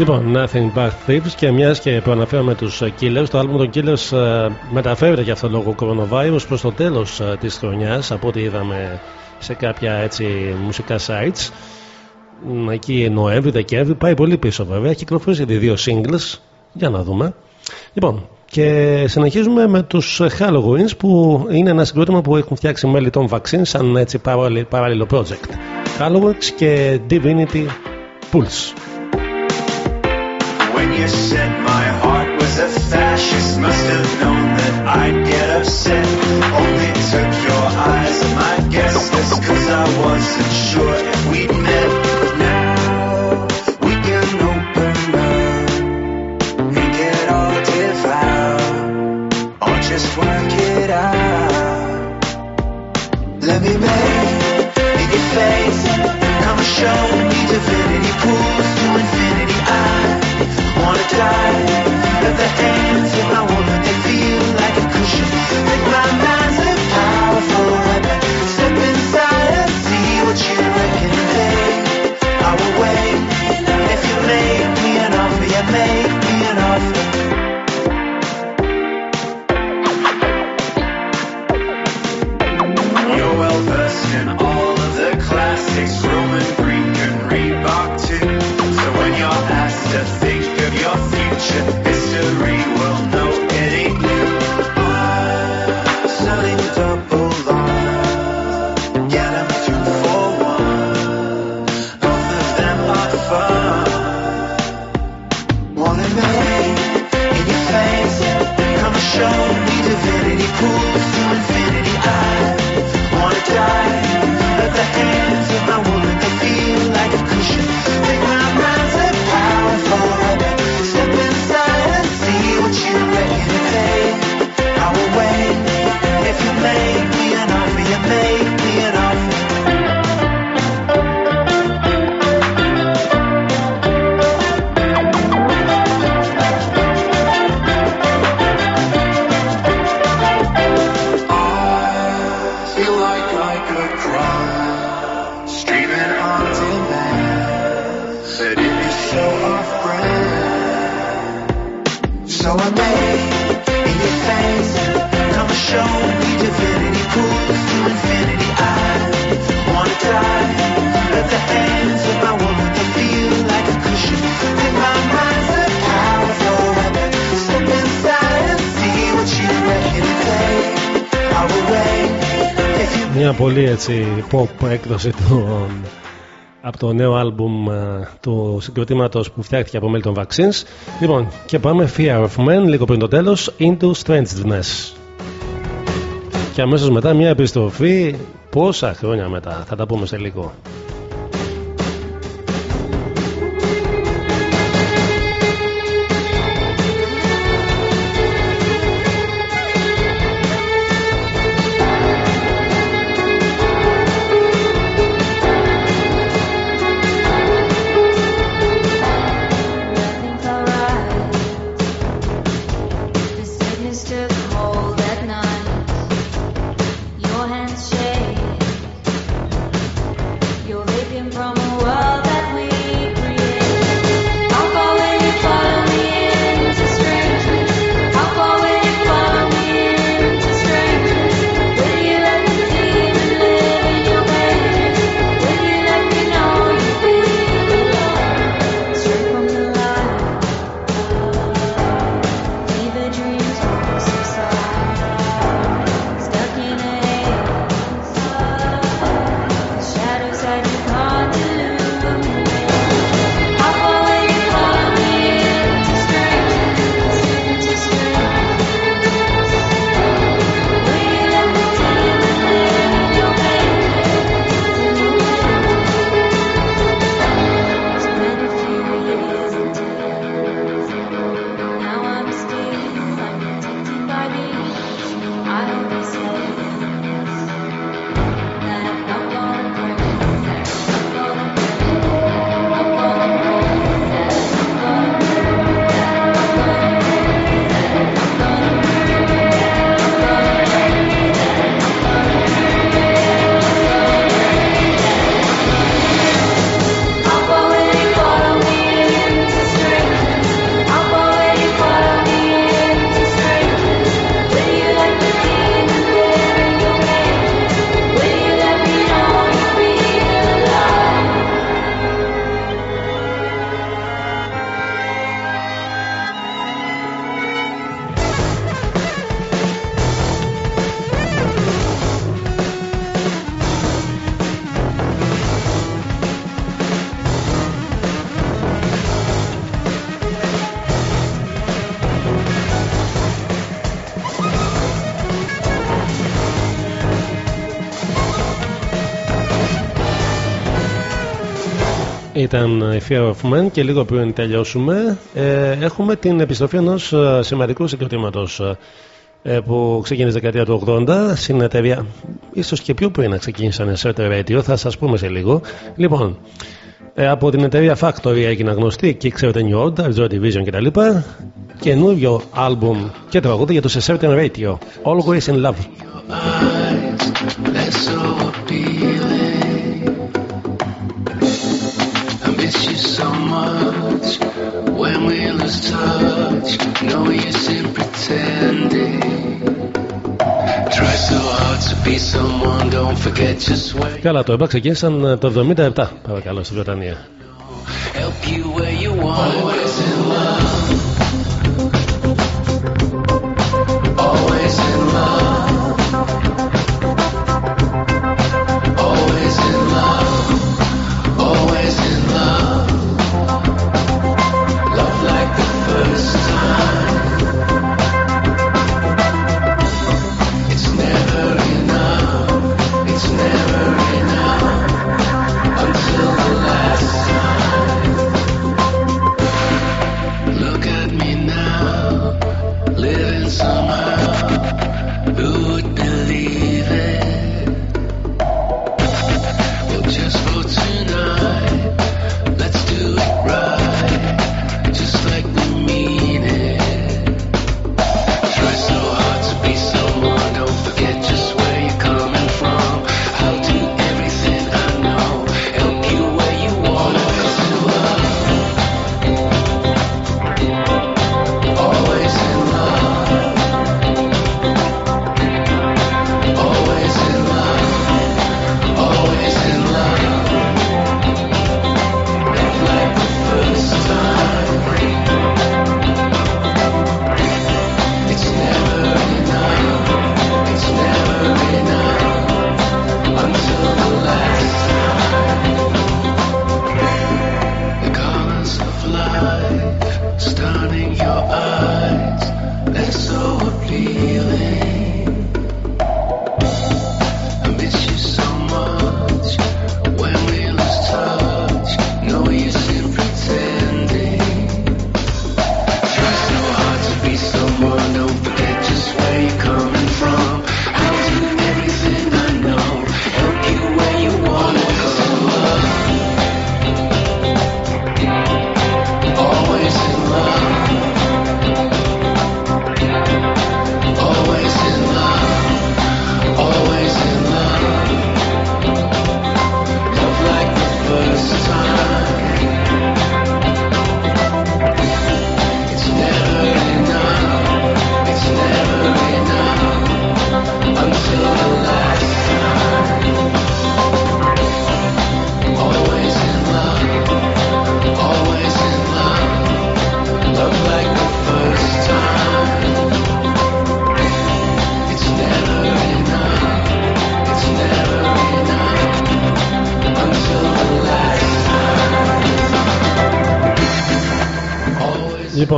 Λοιπόν, Nothing But Thieves και μιας και προαναφέραμε τους Killers, το άλμπουμ των Killers ε, μεταφέρεται για αυτό λόγω coronavirus προς το τέλος της χρονιάς από ό,τι είδαμε σε κάποια έτσι μουσικά sites. Μ, Εκεί Νοέμβρη, Δεκέμβρη, πάει πολύ πίσω βέβαια. Έχει κυκλοφορήσει ήδη δύο singles. Για να δούμε. Λοιπόν, και συνεχίζουμε με τους Halloweens που είναι ένα συγκρότημα που έχουν φτιάξει μέλη των Vaccine σαν έτσι παράλληλο παράλληλο project. Halloweens και Divinity Pulse. When you said my heart was a fascist, must have known that I'd get upset. Only took your eyes on my guess list, cause I wasn't sure if we'd met. Now we can open up and all or just work it out. Let me in your face. Come and show me divinity pools to infinity. I wanna die at the hands of my woman. They feel like a cushion. Make my massive Russian. So I made in your face, come and show me divinity pools to infinity. I wanna die at the hands of my woman to feel like a cushion. With my mind's a powerful weapon. Step inside and see what you reckon. Take our way. If you Μια πολύ έτσι pop έκδοση του, από το νέο άλμπουμ ε, του συγκροτήματος που φτιάχτηκε από μέλη των Vaccines. Λοιπόν, και πάμε Fear of Men, λίγο πριν το τέλος, Into Strangeness. Και αμέσως μετά μια επιστροφή πόσα χρόνια μετά, θα τα πούμε σε λίγο. Fear of Men και λίγο πριν τελειώσουμε ε, έχουμε την επιστροφή ενός ε, σημαντικού συγκροτήματος ε, που ξεκίνησε δεκαετία του 80 στην εταιρεία ίσως και πιο πριν να ξεκίνησαν σε Radio θα σας πούμε σε λίγο. Λοιπόν ε, από την εταιρεία Factory έγινε γνωστή και ξέρετε New Order, Joy Division κτλ. Καινούριο άλμπουμ και τραγούδι για το σε Certain Radio Always in Love No use in pretending. Try so hard to be someone, don't forget just where Καλά, το ΕΜΠΑ ξεκίνησαν ε, το 77, παρακαλώ, στη Βρετανία. help you where you want. Always in love.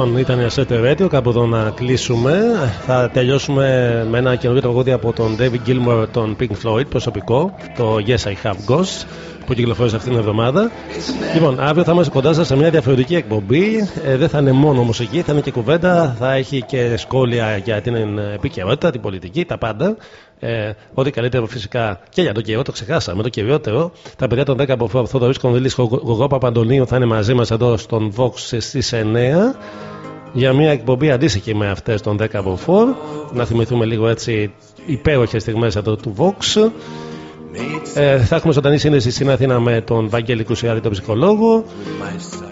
Λοιπόν, ήταν η Asset Radio, κάπου εδώ να κλείσουμε. Θα τελειώσουμε με ένα καινούργιο τραγούδι από τον David Gilmour, τον Pink Floyd, προσωπικό, το Yes I Have Ghost, που κυκλοφόρησε αυτήν την εβδομάδα. Λοιπόν, αύριο θα είμαστε κοντά σας σε μια διαφορετική εκπομπή. Ε, δεν θα είναι μόνο μουσική, θα είναι και κουβέντα, θα έχει και σχόλια για την επικαιρότητα, την πολιτική, τα πάντα. Ε, ό,τι καλύτερο φυσικά και για τον καιρό, το ξεχάσαμε. Το κυριότερο, τα παιδιά των 10 από Θοδωρή Κονδυλής, Γογό Παπαντονίου θα είναι μαζί μας εδώ στον Vox στις 9 για μια εκπομπή αντίστοιχη με αυτές των 10 από 4. Να θυμηθούμε λίγο έτσι υπέροχες στιγμές εδώ του Vox. Ε, θα έχουμε ζωντανή σύνδεση στην Αθήνα με τον Βαγγέλη Κουσιάδη, τον ψυχολόγο.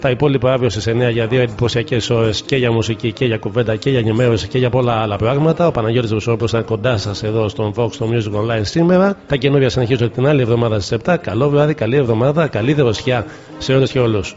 Τα υπόλοιπα αύριο στις 9 για δύο εντυπωσιακές ώρες και για μουσική και για κουβέντα και για ενημέρωση και για πολλά άλλα πράγματα. Ο Παναγιώτης Βουσόπουλος ήταν κοντά σας εδώ στον Vox στο Music Online σήμερα. Τα καινούργια συνεχίζονται την άλλη εβδομάδα στις 7. Καλό βράδυ, καλή εβδομάδα, καλή δροσιά σε όλες και όλους.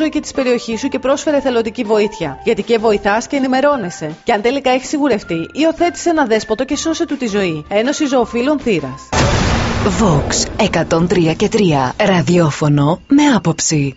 φιλοζωική της περιοχής σου και πρόσφερε θελοντική βοήθεια. Γιατί και βοηθάς και ενημερώνεσαι. Και αν τελικά έχεις σιγουρευτεί, υιοθέτησε ένα δέσποτο και σώσε του τη ζωή. Ένωση Ζωοφύλων Θήρα. Vox 103 και 3. Ραδιόφωνο με άποψη.